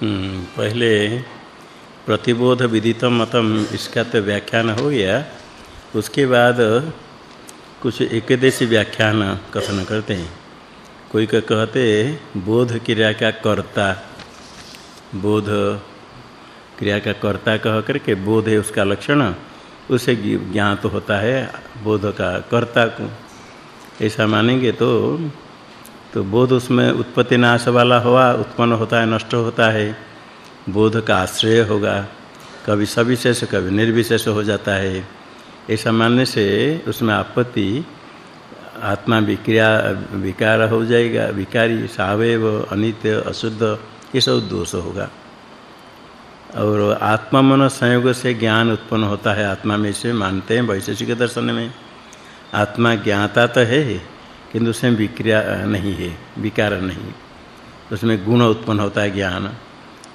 हम्म, पहले प्रतिबोध विदितम मतम इसका तो व्याख्यान हो गया। उसके बाद कुछ एकदेशी व्याख्यान कथन करते हैं। कोई का कहते बोध क्रिया का कर्ता। बोध क्रिया का कर्ता कह करके बोध है उसका लक्षण उसे ज्ञात तो होता है बोध का कर्ता को। ऐसा मानेंगे तो तो बोध उसमें उत्पत्ति नाश वाला हुआ, उत्पन्न होता है, नष्ट होता है। बोध का आश्रय होगा। कभी सविशेष, कभी निर्विशेष हो जाता है। ऐसा मानने से उसमें आपत्ति, आत्मा विक्रिया, विकार हो जाएगा। विकारी सावयव अनित्य, अशुद्ध, ये सब दोष होगा। और आत्मा मन संयोग से ज्ञान उत्पन्न होता है। आत्मा में से मानते हैं वैशेषिक दर्शन में। आत्मा ज्ञाता तो है। किंतु उसमें विक्रिया नहीं है, विकार नहीं उसमें गुण उत्पन्न होता है ज्ञान,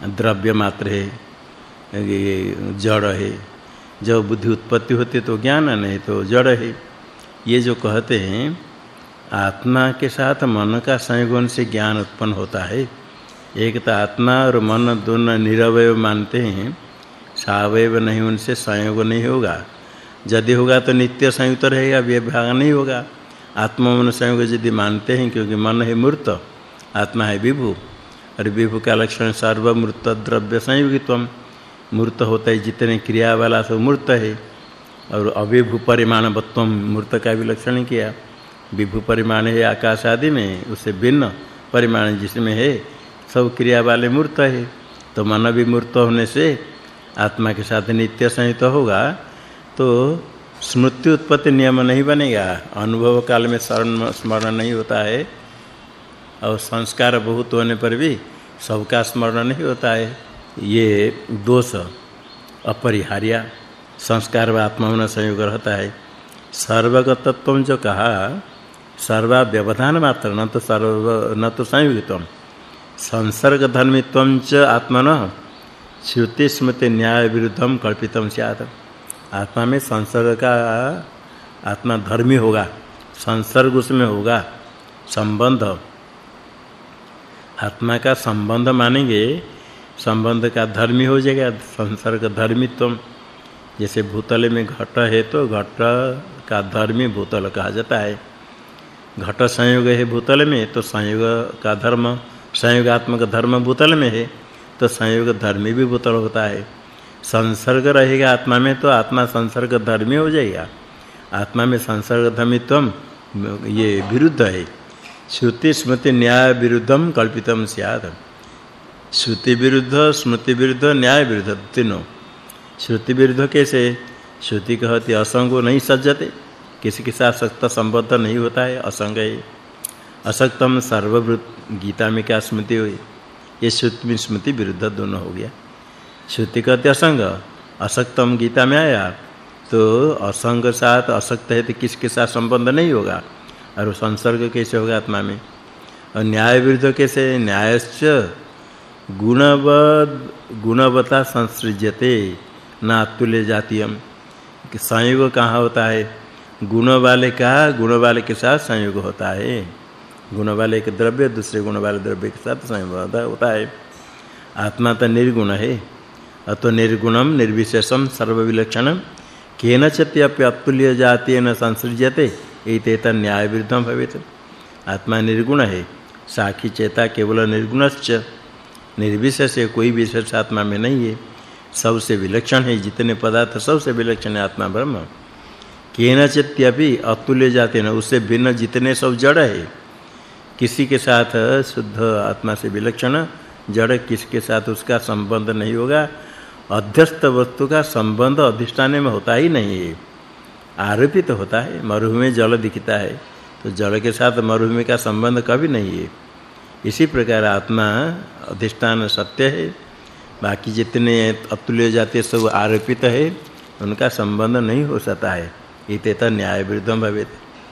द्रव्य मात्र है, ये जड़ है। जब बुद्धि उत्पत्ति होती है तो ज्ञान नहीं तो जड़ है। ये जो कहते हैं, आत्मा के साथ मन का संयोगन से ज्ञान उत्पन्न होता है। एक तो आत्मा और मन दोनों निरवय मानते हैं। सावयव नहीं, उनसे संयोग नहीं होगा। यदि होगा तो नित्य संयुक्त रहेगा विभाग नहीं होगा। आत्मा मन संयोग यदि मानते हैं, क्योंकि मन है मूर्त, आत्मा है विभु, और विभु का लक्षण सर्वमूर्त द्रव्य संयोगित्वम। मूर्त होता है जितने क्रिया वाला सब मूर्त है, और अविभु परिमाणवत्वम मूर्त का भी लक्षण किया। विभु परिमाण है आकाश आदि में उससे भिन्न परिमाण जिसमें है, सब क्रिया वाले मूर्त है। तो मन भी मूर्त होने से आत्मा के साथ नित्य संयुक्त होगा तो स्मृति उत्पत्ति नियम नहीं बनेगा। अनुभव काल में शरण, स्मरण नहीं होता है। और संस्कार बहुत होने पर भी सबका स्मरण नहीं होता है। ये दोष, अपरिहार्य संस्कार व आत्मा में संयोग रहता है। सर्वगतत्व जो कहा सर्वा व्यवधान मात्र, न तो सर्व, न तो संयोगित्वम संसर्ग धर्मित्वम च आत्मन श्रुति स्मृति न्याय विरुद्धम कल्पितम स्यात्। आत्मा में संसर्ग का, आत्मा धर्मी होगा, संसर्ग उसमें होगा, संबंध। आत्मा का संबंध मानेंगे, संबंध का धर्मी हो जाएगा, संसर्ग धर्मित्व जैसे भूतल में घट है तो घट का धर्मी भूतल कहा जाता है। घट संयोग है भूतल में तो संयोग का धर्म, संयोगात्मक धर्म भूतल में है तो संयोग धर्मी भी भूतल होता है। संसर्ग रहेगा आत्मा में तो आत्मा संसर्ग धर्मी हो जाएगा। आत्मा में संसर्ग धर्मित्व ये विरुद्ध है। श्रुति स्मृति न्याय विरुद्धम कल्पितम स्यात्। श्रुति विरुद्ध, स्मृति विरुद्ध, न्याय विरुद्ध तीनों। श्रुति विरुद्ध कैसे? श्रुति कहती, असंग नहीं सज्जते। किसी के साथ सक्त संबद्ध नहीं होता है, असंग है। असक्तम सर्वभूत गीता में क्या स्मृति हुई? ये श्रुति स्मृति विरुद्ध दोनों हो गया। श्रुति कहते असंग, असक्तम गीता में आया तो असंग साथ असक्त है तो किसके साथ संबंध नहीं होगा? और संसर्ग कैसे होगा आत्मा में? और न्याय विरुद्ध कैसे? न्यायश्च गुणवद, गुणवता संसृज्यते न अतुल्य जातीयम संयोग कहाँ होता है? गुण वाले का, गुण वाले के साथ संयोग होता है। गुण वाले के द्रव्य, दूसरे गुण वाले द्रव्य के साथ संयोग होता है। आत्मा तो निर्गुण है। अतो निर्गुणम निर्विशेषम सर्वविलक्षणम केनचित् अतुल्य जातीयन संसृज्यते एतेत न्याय विरुद्धम आत्मा निर्गुण है, साखी चेता केवल निर्गुणश्च। निर्विशेष कोई विशेष आत्मा में नहीं है। सबसे विलक्षण है जितने पदार्थ, सबसे विलक्षण है आत्मा ब्रह्म। केनचित्यपि अतुल्य जाते न उससे भिन्न जितने सब जड़ है। किसी के साथ शुद्ध आत्मा से विलक्षण, जड़ किसके साथ उसका संबंध नहीं होगा। अध्यस्त वस्तु का संबंध अधिष्ठान में होता ही नहीं है। आरोपित तो होता है, मरुभूमि में जल दिखता है तो जल के साथ मरुभूमि का संबंध कभी नहीं है। इसी प्रकार आत्मा अधिष्ठान सत्य है, बाकी जितने अतुल्य जाते सब आरोपित है, उनका संबंध नहीं हो सकता है। इतेत न्याय विरुद्धम भवेत।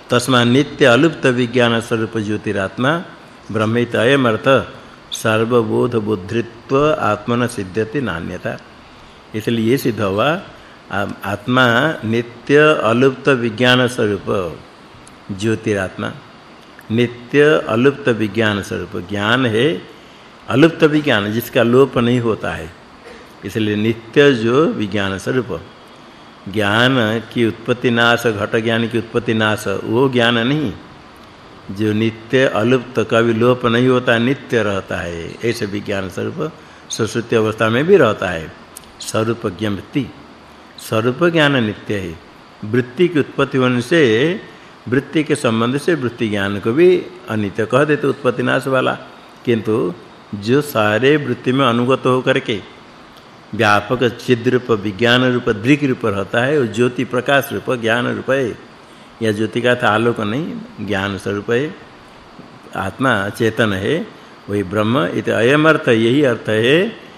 तस्मा नित्य अलुप्त विज्ञान स्वरूप ज्योतिरात्मा ब्रह्मित अयम अर्थ सर्वबोध बुद्धित्व आत्मन सिद्ध्यति नान्यता इसलिए सिद्ध हुआ आत्मा नित्य अलुप्त विज्ञान स्वरूप, ज्योतिरात्मा। नित्य अलुप्त विज्ञान स्वरूप। ज्ञान है अलुप्त विज्ञान, जिसका लोप नहीं होता है। इसलिए नित्य जो विज्ञान स्वरूप। ज्ञान की उत्पत्ति नाश, घट ज्ञान की उत्पत्ति नाश, वो ज्ञान नहीं। जो नित्य अलुप्त, कभी लोप नहीं होता, नित्य रहता है, ऐसे विज्ञान स्वरूप सुसुप्ति अवस्था में भी रहता है। स्वरूप ज्ञान वृत्ति स्वरूप ज्ञान नित्य है। वृत्ति की उत्पत्ति होने से, वृत्ति के संबंध से वृत्ति ज्ञान को भी अनित्य कह देते उत्पत्ति नाश वाला। किंतु जो सारे वृत्ति में अनुगत होकर के व्यापक छिद्र रूप विज्ञान रूप दृक रूप रहता है, वो ज्योति प्रकाश रूप, ज्ञान रूप है। या ज्योति का था आलोक नहीं, ज्ञान स्वरूप है। आत्मा चेतन है, वही ब्रह्म, इत अयम अर्थ यही अर्थ है।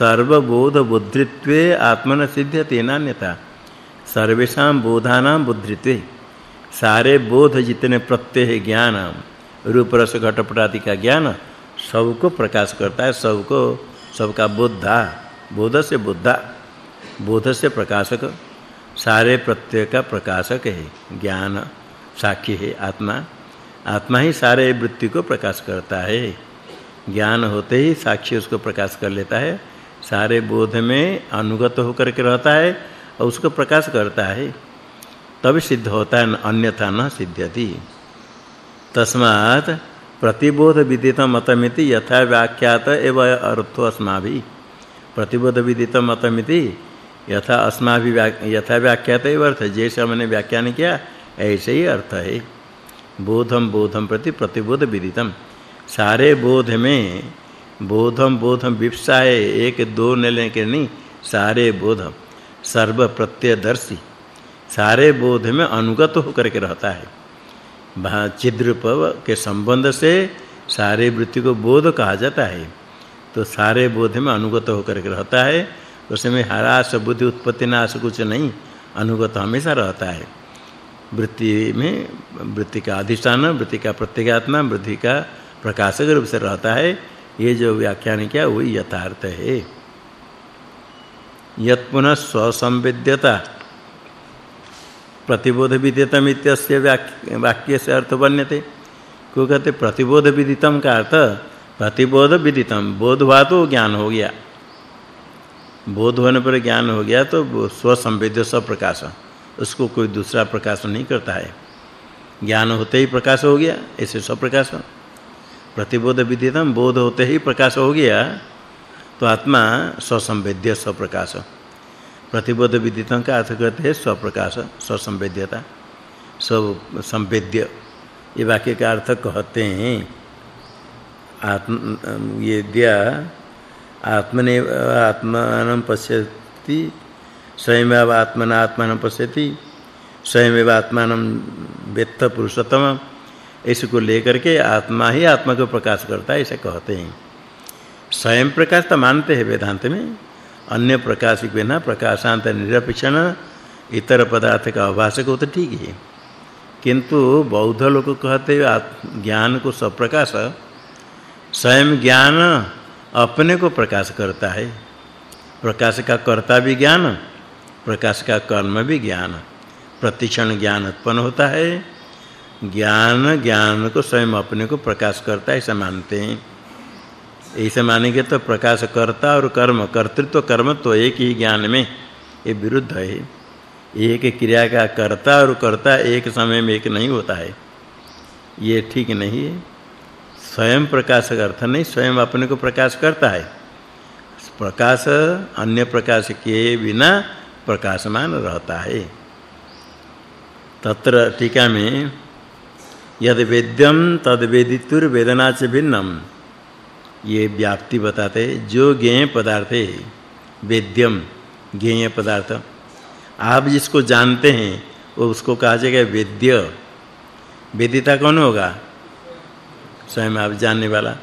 सर्वबोध बुद्धित्वे आत्मन सिद्ध्यते नान्यता सर्वेषां बोधानां बुद्धित्वे। सारे बोध जितने प्रत्यय ज्ञान। रूप रस घटपट आदि का ज्ञान सबको प्रकाश करता है, सबको, सबका बुद्धा बोध से बुद्धा बोध से प्रकाशक। सारे प्रत्यय का प्रकाशक है, ज्ञान साक्षी है, आत्मा। आत्मा ही सारे वृत्ति को प्रकाश करता है। ज्ञान होते ही साक्षी उसको प्रकाश कर लेता है। सारे बोध में अनुगत होकर के रहता है और उसको प्रकाश करता है। तब सिद्ध होता है, अन्यथा न सिद्ध्यति। तस्मात् प्रतिबोध विदित मतमिति यथा व्याख्यात एव अर्थो अस्माभि। प्रतिबोध विदित मतमिति यथा अस्माभि यथा व्याख्यात एव अर्थ। जैसे हमने व्याख्यान किया, ऐसे ही अर्थ है। बोधम बोधम प्रति प्रतिबोध विदितम। सारे बोध में बोधम बोधम विप्सा है एक दो ने लेके नहीं, सारे बोध सर्व प्रत्ययदर्शी सारे बोध में अनुगत होकर के रहता है। चिद्रूप के संबंध से सारे वृत्ति को बोध कहा जाता है। तो सारे बोध में अनुगत होकर के रहता है। उसमें हरास, बुद्धि उत्पत्ति, नाश कुछ नहीं, अनुगत हमेशा रहता है। वृत्ति में, वृत्ति का अधिष्ठान, वृत्ति का प्रत्यगात्मा, वृत्ति का प्रकाशक रूप से रहता है। ये जो व्याख्यान किया वही यथार्थ है। यत पुनः स्वसंवेद्यता, प्रतिबोध विदितम इत्यस्य वाक्य से अर्थ बन्यते। को कहते, प्रतिबोध विदितम का अर्थ, प्रतिबोध विदितम बोध हुआ तो ज्ञान हो गया। बोध होने पर ज्ञान हो गया तो स्व संवेद्य स्व प्रकाश उसको कोई दूसरा प्रकाश नहीं करता है। ज्ञान होते ही प्रकाश हो गया, ऐसे स्व प्रकाश प्रतिबोध विदितम, बोध होते ही प्रकाश हो गया तो आत्मा स्व संवेद्य स्व प्रतिबोध विदितम का अर्थ करते हैं स्वप्रकाश, स्वसंवेद्यता। स्व संवेद्य, ये वाक्य का अर्थ कहते हैं। आत्म, ये दिया, आत्मने आत्मानं पश्यति, स्वयमेव आत्मना आत्मानं पश्यति, स्वयमेव आत्मानं वेत्त पुरुषोत्तम इसको लेकर के आत्मा ही आत्मा को प्रकाश करता है ऐसे कहते हैं। स्वयं प्रकाश तो मानते हैं वेदांत में, अन्य प्रकाश के बिना प्रकाशांत निरपेक्षण इतर पदार्थ का अभाषक हो तो ठीक है। किंतु बौद्ध लोग कहते हैं ज्ञान को सब प्रकाश स्वयं ज्ञान अपने को प्रकाश करता है। प्रकाश का कर्ता भी ज्ञान, प्रकाश का कर्म भी ज्ञान। प्रतिक्षण ज्ञान उत्पन्न होता है ज्ञान ज्ञान को स्वयं अपने को प्रकाश करता है, ऐसा मानते हैं। ऐसे मानेंगे तो प्रकाश कर्ता और कर्म, कर्तृत्व कर्म तो एक ही ज्ञान में ये विरुद्ध है। एक क्रिया का कर्ता और कर्ता एक समय में एक नहीं होता है। ये ठीक नहीं है। स्वयं प्रकाश अर्थ नहीं, स्वयं अपने को प्रकाश करता है। प्रकाश अन्य प्रकाश के बिना प्रकाशमान रहता है। तत्र टीका में यद वेद्यम तद वेदितुर वेदना च भिन्नम ये व्याप्ति बताते, जो ज्ञेय पदार्थ है वेद्यम ज्ञेय पदार्थ। आप जिसको जानते हैं, वो उसको कहा जाएगा वेद्य। वेदिता कौन होगा? स्वयं आप जानने वाला।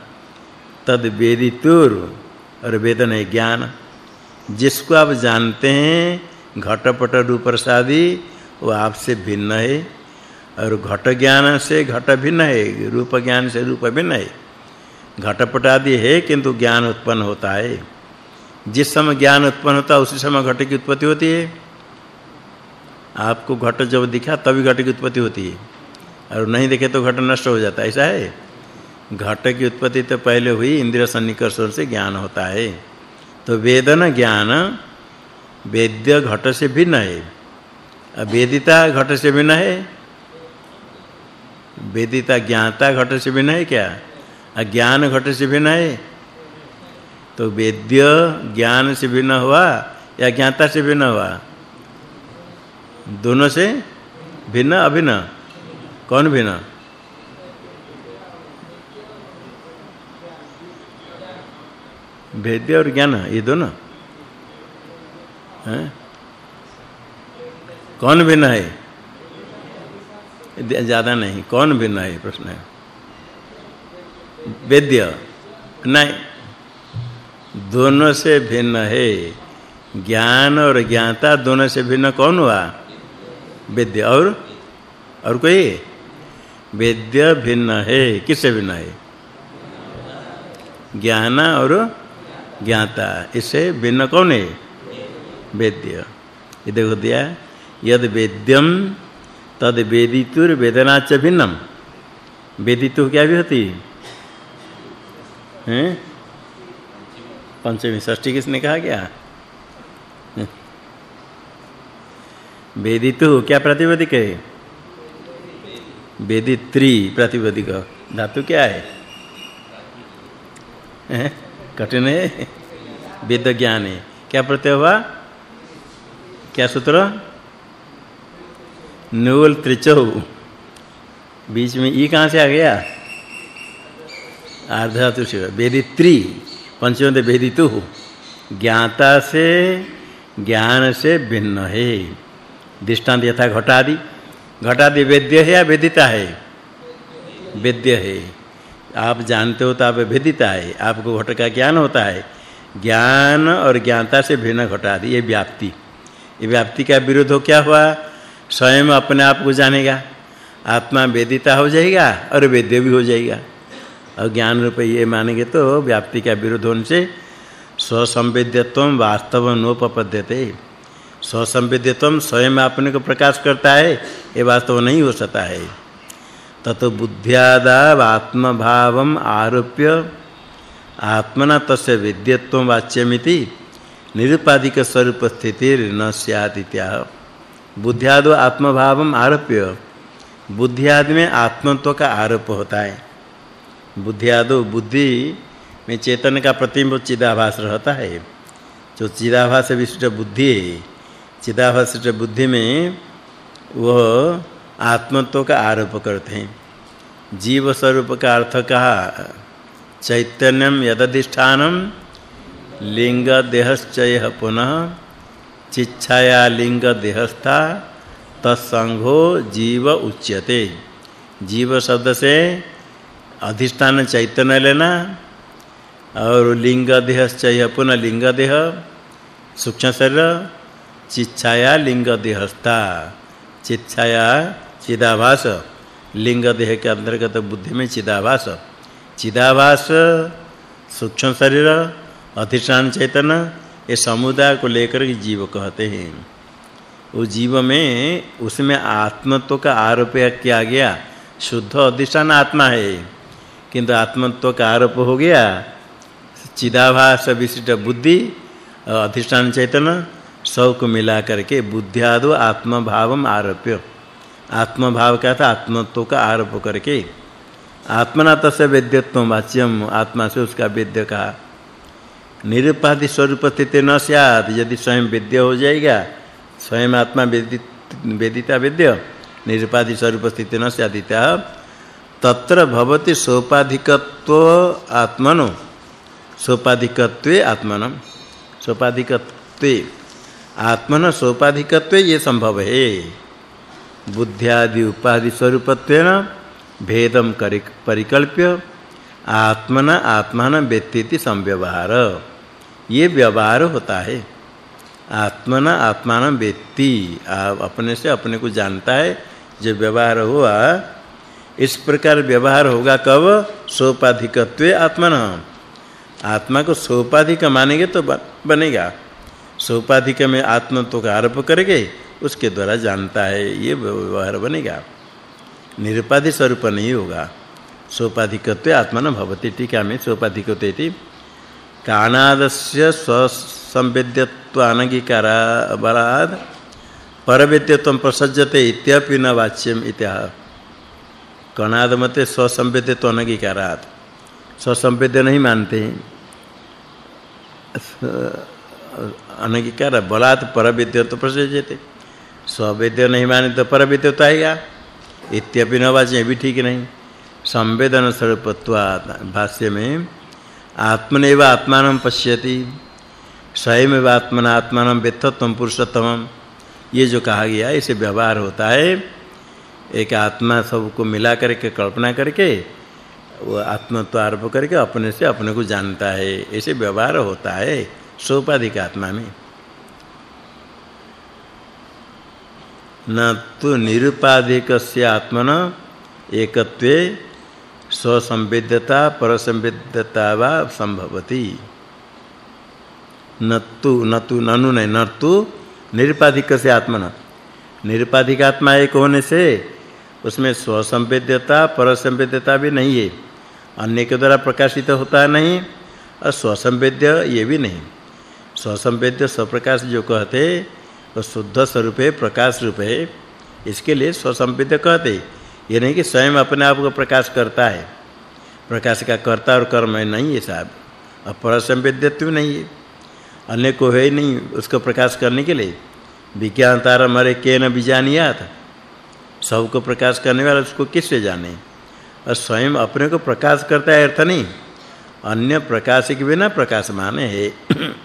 तद वेदितुर और वेदन है ज्ञान। जिसको आप जानते हैं, घटपट रूप प्रसादी वो आपसे भिन्न है। और घट ज्ञान से घट भिन्न है, रूप ज्ञान से रूप भिन्न है। घटपट आदि है, किंतु ज्ञान उत्पन्न होता है। जिस समय ज्ञान उत्पन्न होता है उसी समय घट की उत्पत्ति होती है। आपको घट जब दिखा, तभी घट की उत्पत्ति होती है। और नहीं देखे तो घट नष्ट हो जाता है, ऐसा है? घट की उत्पत्ति तो पहले हुई, इंद्रिय सन्निकर्षण से ज्ञान होता है। तो वेदन ज्ञान, वेद्य घट से भिन्न है। वेदिता घट से भिन्न है वेदिता ज्ञाता घट से भिन्न है क्या? अज्ञान घट से भिन्न है तो वेद्य ज्ञान से भिन्न हुआ या ज्ञाता से भिन्न हुआ? दोनों से भिन्न, अभिन्न? कौन भिन्न? वेद्य और ज्ञान, ये दोनों? हैं? कौन भिन्न है? ज़्यादा नहीं। कौन भिन्न है प्रश्न है। वेद्य, नहीं। दोनों से भिन्न है। ज्ञान और ज्ञाता दोनों से भिन्न कौन हुआ? वेद्य। और? और कोई? वेद्य भिन्न है। किससे भिन्न है? ज्ञान और ज्ञाता। इससे भिन्न कौन है? वेद्य। ये देखो दिया। यद वेद्यम तद वेदितुर वेदनाच भिन्नम। वेदितु क्या भी होती है? पंचमी षष्ठी किसने कहा क्या? वेदितु क्या प्रतिपदिक है? वेदित्री प्रतिपदिक। धातु क्या है? कठिन है। वेद ज्ञान है। क्या प्रत्यय हुआ? क्या सूत्र? नूल त्रिचौ। बीच में ई कहाँ से आ गया? आर्धातु से। वेदित्री। पंचम दे वेदितु। ज्ञाता से, ज्ञान से भिन्न है। दृष्टांत यथा घटादि। घटादि वेद्य है या वेदिता है? वेद्य है। आप जानते हो तो आप वेदिता है। आपको घट का ज्ञान होता है। ज्ञान और ज्ञाता से भिन्न घटादि। ये व्याप्ति। ये व्याप्ति का विरोध हो क्या हुआ? स्वयं अपने आप को जानेगा। आत्मा वेदिता हो जाएगा और वेद्य भी हो जाएगा। और ज्ञान रूप ये मानेंगे तो व्याप्ति का विरोध होने से स्वसंवेद्यत्व वास्तव नोपपद्यते। स्वसंवेद्यत्व स्वयं अपने को प्रकाश करता है, ये वास्तव नहीं हो सकता है। ततो बुद्ध्यादा आत्मभावम आरोप्य आत्मना तस्य विद्यत्व वाच्यमिति, निरुपाधिक स्वरूप स्थिति न स्यात् इत्याह बुद्ध्यादो आत्मभावम आरोप्य। बुद्धियाद में आत्मत्व का आरोप होता है। बुद्धियादो बुद्धि में चेतन का प्रतिबिंब चिदाभास रहता है। जो चिदाभास विशिष्ट बुद्धि है चिदाभास बुद्धि में वह आत्मत्व का आरोप करते हैं। जीव स्वरूप का अर्थ कहा, चैतन्यम यदधिष्ठानम, लिंग देहश्चय पुनः चिच्छाया लिंग देहस्था तत्संगो जीव उच्यते। जीव शब्द से अधिष्ठान चैतन्य लेना और लिंग देहश्चय पुनः लिंग देह सूक्ष्म शरीर चिच्छाया लिंग देहस्था चिच्छाया चिदाभास लिंग देह के अंतर्गत बुद्धि में चिदाभास। चिदाभास, सूक्ष्म शरीर, अधिष्ठान चैतन्य ये समुदाय को लेकर के जीव कहते हैं। उस जीव में, उसमें आत्मत्व का आरोप किया गया, शुद्ध अधिष्ठान आत्मा है। किंतु आत्मत्व का आरोप हो गया, चिदाभास विशिष्ट बुद्धि, अधिष्ठान चैतन्य सबको मिला करके बुद्धियादो आत्मभावम आरोप्य। आत्मभाव का था? आत्मत्व का आरोप करके। आत्मना तस्य वेद्यत्व वाच्यम आत्मा से उसका वेद्य कहा। निरुपाधि स्वरूप स्थिति न स्यात्। यदि स्वयं वेद्य हो जाएगा, स्वयं आत्मा वेदिता वेद्य, निरुपाधि स्वरूप स्थिति न स्यादिता तत्र भवति सोपाधिकत्व आत्मनो। सोपाधिकत्वे आत्मनम। सोपाधिकत्वे आत्मन, सोपाधिकत्वे ये संभव है। बुद्ध्यादि उपाधि स्वरूपत्वेन भेदम परिकल्प्य आत्मना आत्मान व्यक्ति संव्यवहार। ये व्यवहार होता है। आत्मना आत्मान व्यक्ति अपने से अपने को जानता है जो व्यवहार हुआ, इस प्रकार व्यवहार होगा कब? सोपाधिकत्वे आत्मन। आत्मा को सोपाधिक मानेंगे तो बनेगा। सोपाधिक में आत्मत्व का आरोप करेंगे, उसके द्वारा जानता है, ये व्यवहार बनेगा। निरुपाधि स्वरूप नहीं होगा। सोपाधिकत्व आत्मन भवति, टीका में सोपाधिकत्व इति काणादस्य स्वसंवेद्यत्व अनंगीकारा बलाद परवेद्यत्व प्रसज्जते इत्यपि न वाच्यम इत्याह कणाद मते स्वसंवेद्यत्व अनंगीकारात स्वसंवेद्य नहीं मानते। अनंगीकार बलात् परविद्यत्व प्रसज्जते स्वेद्य नहीं माने तो परविद्य तो आएगा इत्यपि न वाच्य भी ठीक नहीं। संवेदन स्वरूपत्वात् भाष्य में आत्मनेव आत्मानं पश्यति स्वयं आत्मना आत्मानं वेत्तत्वं पुरुषोत्तमम ये जो कहा गया, इसे व्यवहार होता है। एक आत्मा सबको मिला करके, कल्पना करके, वो आत्मत्व आरोप करके अपने से अपने को जानता है। ऐसे व्यवहार होता है सोपाधिक आत्मा में। न तो निरुपाधिकस्य आत्मन एकत्वे स्वसंवेद्यता परसंवेद्यता वा संभवति। नतु नतु ननु नहीं नतु निरुपाधिक से आत्मन। निरुपाधिक आत्मा एक होने से उसमें स्वसंवेद्यता परसंवेद्यता भी नहीं है। अन्य के द्वारा प्रकाशित होता है नहीं, और स्वसंवेद्य ये भी नहीं। स्वसंवेद्य स्वप्रकाश जो कहते, वो शुद्ध स्वरूप है प्रकाश रूप है इसके लिए स्वसंवेद्य कहते। ये नहीं कि स्वयं अपने आप को प्रकाश करता है। प्रकाश का कर्ता और कर्म है, नहीं है साहब। और परसंवेद्यत्व नहीं है। अन्य को है नहीं उसको प्रकाश करने के लिए। विज्ञान तारा मरे के न बीजानियात सबको प्रकाश करने वाला उसको किससे जाने? और स्वयं अपने को प्रकाश करता है अर्थ नहीं। अन्य प्रकाश के बिना प्रकाश माने है।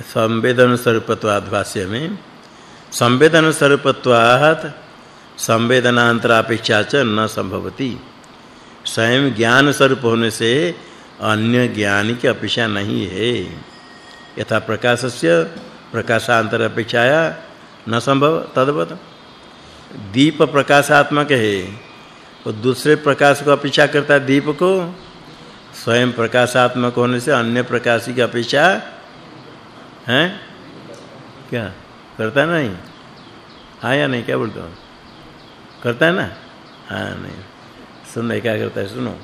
संवेदन स्वरूपत्वाद में संवेदन स्वरूपत्वात् संवेदनांतरापेक्षा च न संभवति। स्वयं ज्ञान स्वरूप होने से अन्य ज्ञान की अपेक्षा नहीं है। यथा प्रकाशस्य प्रकाशांतर अपेक्षाया न संभव, तदवत। दीप प्रकाशात्मक है वो दूसरे प्रकाश को अपेक्षा करता है दीप को। स्वयं प्रकाशात्मक होने से अन्य प्रकाश की अपेक्षा, है? क्या? करता है नहीं हाँ या नहीं? क्या बोलते हो? करता है ना? हाँ नहीं। सुनो क्या करता है, सुनो।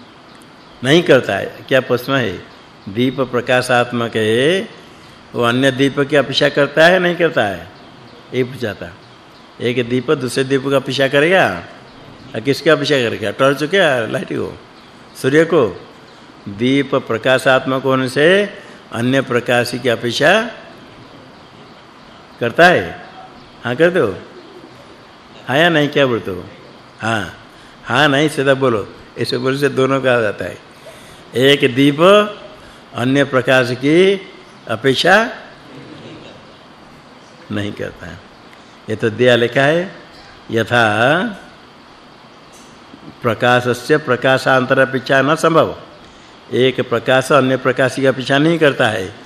नहीं करता है। क्या प्रश्न है? दीप प्रकाशात्मक है। वो अन्य दीप की अपेक्षा करता है नहीं करता है? ये पूछाता। एक दीप, दूसरे दीप का अपेक्षा करेगा? किसका पीछा करेगा? टॉर्च क्या लाइट को? सूर्य को? दीप प्रकाशात्मक होने से अन्य प्रकाश की अपेक्षा करता है? हाँ कर दो। हाँ या नहीं, क्या बोलते हो? हाँ। हाँ नहीं, सीधा बोलो। ऐसे बोल से दोनों का जाता है। एक दीप, अन्य प्रकाश की अपेक्षा नहीं करता है। ये तो दिया लिखा है। यथा प्रकाशस्य प्रकाशांतर अपेक्षा न संभव। एक प्रकाश, अन्य प्रकाश की अपेक्षा नहीं करता है।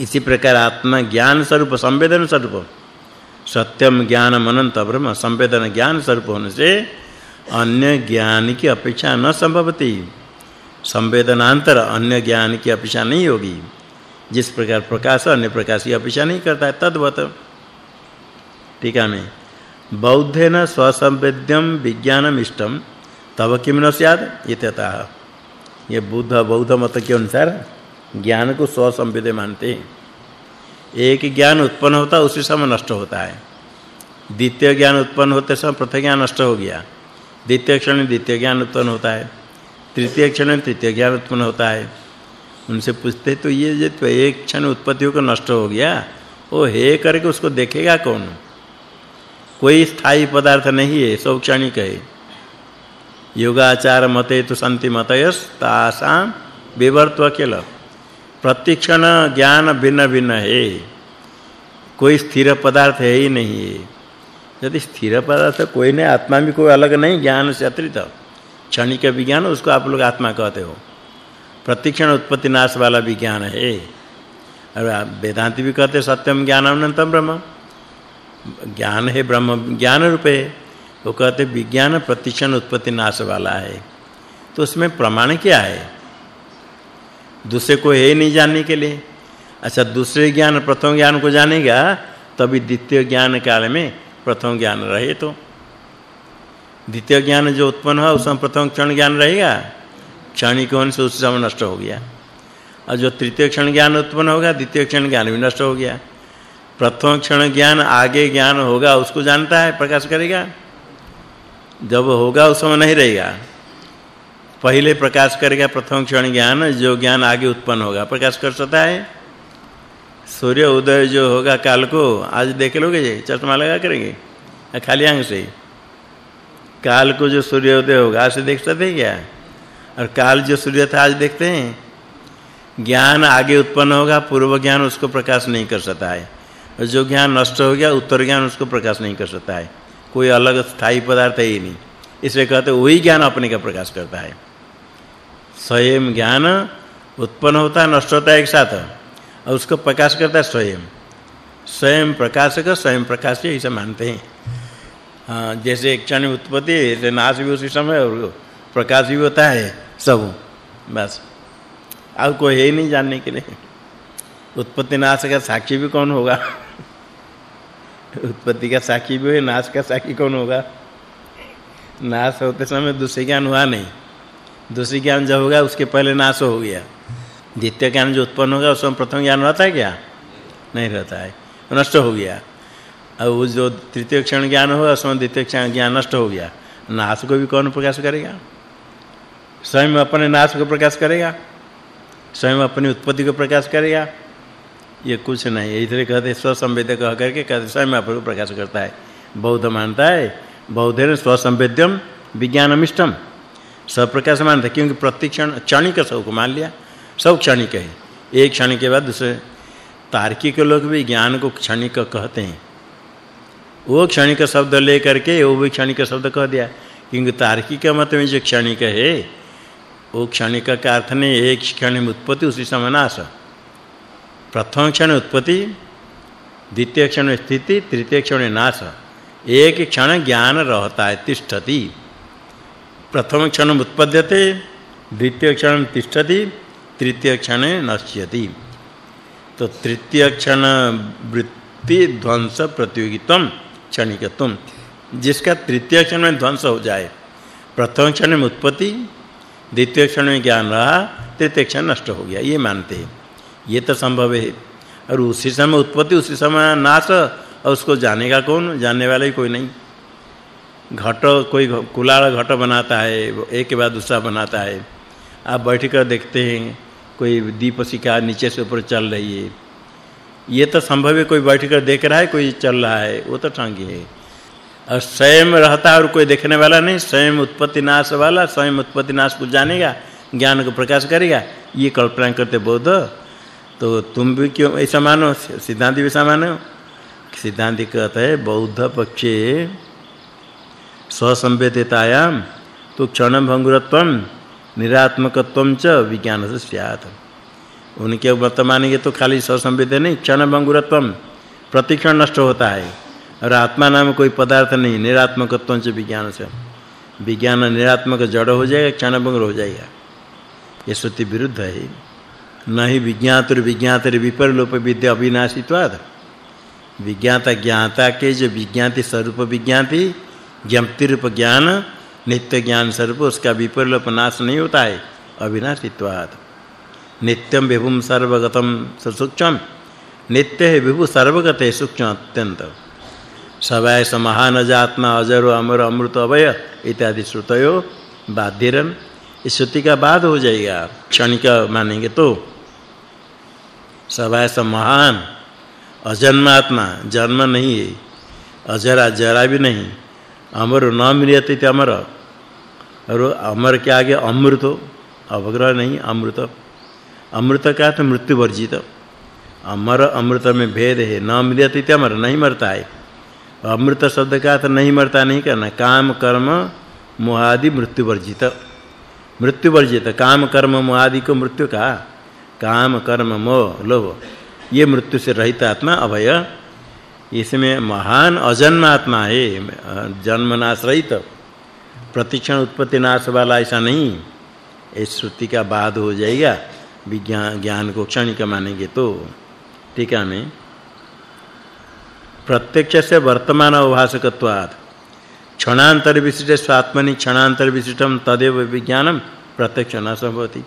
इसी प्रकार आत्मा ज्ञान स्वरूप, संवेदन स्वरूप। सत्यम ज्ञान अनंत ब्रह्म, संवेदन ज्ञान स्वरूप होने से अन्य ज्ञान की अपेक्षा न संभवती। संवेदनांतर अन्य ज्ञान की अपेक्षा नहीं होगी। जिस प्रकार प्रकाश, अन्य प्रकाश की अपेक्षा नहीं करता है, तद्वत। टीका में बौद्धेन स्वसंवेद्यम विज्ञानम इष्टम। तब किम न स्याद इत्यतः। ये बुद्ध, बौद्ध मत के अनुसार ज्ञान को स्वसंवेद्य मानते हैं। एक ज्ञान उत्पन्न होता उसी समय नष्ट होता है। द्वितीय ज्ञान उत्पन्न होते समय प्रथम ज्ञान नष्ट हो गया। द्वितीय क्षण में द्वितीय ज्ञान उत्पन्न होता है। तृतीय क्षण में तृतीय ज्ञान उत्पन्न होता है। उनसे पूछते तो ये जो तो एक क्षण उत्पत्ति होकर नष्ट हो गया? वो हे करके उसको देखेगा कौन? कोई स्थायी पदार्थ नहीं है, सब क्षणिक है। योगाचार मते तो संति मतयस तासाम विवर्त्व अकेल प्रतिक्षण ज्ञान भिन्न भिन्न है। कोई स्थिर पदार्थ है ही नहीं है। यदि स्थिर पदार्थ कोई नहीं, आत्मा भी कोई अलग नहीं, ज्ञान से अतिरिक्त। क्षणिक विज्ञान, उसको आप लोग आत्मा कहते हो। प्रतिक्षण उत्पत्ति नाश वाला विज्ञान है। और वेदांत भी कहते सत्यम ज्ञानम ब्रह्म। ज्ञान है ब्रह्म, ज्ञान रूप। है वो कहते विज्ञान प्रतिक्षण उत्पत्ति नाश वाला है। तो उसमें प्रमाण क्या है? दूसरे को है नहीं जानने के लिए। अच्छा दूसरे ज्ञान, प्रथम ज्ञान को जानेगा, तभी द्वितीय ज्ञान काल में प्रथम ज्ञान रहे तो। द्वितीय ज्ञान जो उत्पन्न हुआ उसमें प्रथम क्षण ज्ञान रहेगा। क्षणिक होने से उस समय नष्ट हो गया। और जो तृतीय क्षण ज्ञान उत्पन्न होगा, द्वितीय क्षण ज्ञान भी नष्ट हो गया। प्रथम क्षण ज्ञान, आगे ज्ञान होगा, उसको जानता है, प्रकाश करेगा। जब होगा, उस समय नहीं रहेगा। पहले प्रकाश करेगा प्रथम क्षण ज्ञान, जो ज्ञान आगे उत्पन्न होगा। प्रकाश कर सकता है? सूर्य उदय जो होगा काल को, आज देख लोगे चश्मा लगा करेंगे? खाली आँख से? काल को जो सूर्य उदय होगा, आज देख सकते हैं क्या? और काल जो सूर्य था, आज देखते हैं? ज्ञान आगे उत्पन्न होगा, पूर्व ज्ञान उसको प्रकाश नहीं कर सकता है। और जो ज्ञान नष्ट हो गया, उत्तर ज्ञान उसको प्रकाश नहीं कर सकता है। कोई अलग स्थायी पदार्थ ही नहीं। इसलिए कहते वही ज्ञान अपने का प्रकाश करता है। स्वयं ज्ञान उत्पन्न होता है, नष्ट होता है एक साथ। और उसको प्रकाश करता है स्वयं। स्वयं प्रकाशक, स्वयं प्रकाश ही ऐसा मानते हैं। जैसे एक क्षण उत्पत्ति है नाश भी उसी समय और प्रकाश भी होता है, सब। बस। अब कोई है ही नहीं जानने के लिए। उत्पत्ति नाश का साक्षी भी कौन होगा? उत्पत्ति का साक्षी भी है, नाश का साक्षी कौन होगा? नाश होते समय दूसरे ज्ञान हुआ नहीं। दूसरी ज्ञान जब होगा, उसके पहले नाश हो गया। द्वितीय ज्ञान जो उत्पन्न होगा, उसमें प्रथम ज्ञान रहता है क्या? नहीं रहता है। नष्ट हो गया। और वो जो तृतीय क्षण ज्ञान होगा, उसमें द्वितीय क्षण ज्ञान नष्ट हो गया। नाश को भी कौन प्रकाश करेगा? स्वयं अपने नाश को प्रकाश करेगा? स्वयं अपनी उत्पत्ति को प्रकाश करेगा? ये कुछ नहीं। है इधर कहते स्वसंवेद्य कह करके कहते स्वयं अपने को प्रकाश करता है। बौद्ध मानता है बौद्ध ने स्वसंवेद्यम विज्ञानमिष्टम। सब प्रकाश मानता क्योंकि प्रतिक्षण क्षणिक सबको मान लिया। सब क्षणिक है। एक क्षण के बाद दूसरे तार्किक लोग भी ज्ञान को क्षणिक कहते हैं। वो क्षणिक शब्द ले करके वो भी क्षणिक शब्द कह दिया। क्योंकि तार्किक मत में जो क्षणिक है, वो क्षणिक का अर्थ नहीं, एक क्षण में उत्पत्ति, उसी समय नाश। प्रथम क्षण उत्पत्ति, द्वितीय क्षण स्थिति, तृतीय क्षण नाश। एक क्षण ज्ञान रहता है, तिष्ठति। प्रथम क्षण उत्पद्यते, द्वितीय क्षण तिष्ठति, तृतीय क्षण नश्यति। तो तृतीय क्षण वृत्ति ध्वंस प्रतियोगितम क्षणिकत्वम। जिसका तृतीय क्षण में ध्वंस हो जाए, प्रथम क्षण में उत्पत्ति, द्वितीय क्षण में ज्ञान रहा, तृतीय क्षण नष्ट हो गया, ये मानते हैं। ये तो संभव है। और उसी समय उत्पत्ति, उसी समय नाश, और उसको जानेगा कौन? जानने वाला ही कोई नहीं। घट, कोई कुलाड़ घट बनाता है एक के बाद दूसरा बनाता है। आप बैठ कर देखते हैं, कोई दीपशिका नीचे से ऊपर चल रही है। ये तो संभव है कोई बैठ कर देख रहा है, कोई चल रहा है, वो तो टांगी है। और स्वयं रहता और कोई देखने वाला नहीं, स्वयं उत्पत्ति नाश वाला, स्वयं उत्पत्ति नाश को जानेगा, ज्ञान को प्रकाश करेगा, ये कल्पना करते बौद्ध तो तुम भी क्यों ऐसा मानो? सिद्धांत भी ऐसा मानो? सिद्धांत कहता है, बौद्ध पक्षे स्वसंवेदितायाम तो क्षण भंगुरत्वम निरात्मकत्वम च विज्ञान से स्यात्। उनके मत मानेंगे तो खाली स्वसंवेद नहीं, क्षण भंगुरत्वम प्रतिक्षण नष्ट होता है। और आत्मा नाम कोई पदार्थ नहीं निरात्मकत्वम च विज्ञान से विज्ञान निरात्मक जड़ हो जाएगा, क्षण भंगुर हो जाएगा। ये श्रुति विरुद्ध है। नहीं विज्ञातर विज्ञातर विपरलोप विद्या अविनाशित्वाद विज्ञाता ज्ञाता के जो विज्ञाति स्वरूप विज्ञाति ज्ञप्ति रूप ज्ञान, नित्य ज्ञान स्वरूप उसका विपरीलोप नाश नहीं होता है, अविनाशित्वात्। नित्यम विभुम सर्वगतम सूक्ष्म नित्य है विभु सर्वगत है सूक्ष्म अत्यंत। सवय महान जात्मा, अजर, अमर, अमृत अवय इत्यादि श्रुतयो बाध्यरन इस श्रुति का बाद हो जाएगा क्षणिक मानेंगे तो। सवय महान, अजन्मात्मा, जन्म नहीं है। अजरा, जरा भी नहीं। अमर न मिलते थे अमर। और अमर के आगे अमृत, अवग्रह नहीं, अमृत। अमृत का तो मृत्यु वर्जित। अमर अमृत में भेद है न मिलते थे अमर, नहीं मरता है। अमृत शब्द का तो नहीं मरता, नहीं करना। काम, कर्म, मोहादि मृत्यु वर्जित। मृत्यु वर्जित, काम, कर्म, मोहादि को मृत्यु का काम, कर्म, मोह, लोभ, ये मृत्यु से रहित आत्मा, अभय। इसमें महान अजन्म आत्मा है। जन्म नाश रहित। प्रतिक्षण उत्पत्ति नाश वाला ऐसा नहीं। इस श्रुति का बाद हो जाएगा। विज्ञान, ज्ञान को क्षणिक मानेंगे तो। टीका में प्रत्यक्ष से वर्तमान अभासकत्वात् क्षणांतर विशिष्ट स्वात्मनि क्षणांतर विशिष्टम तदेव विज्ञानम प्रत्यक्ष न संभवति।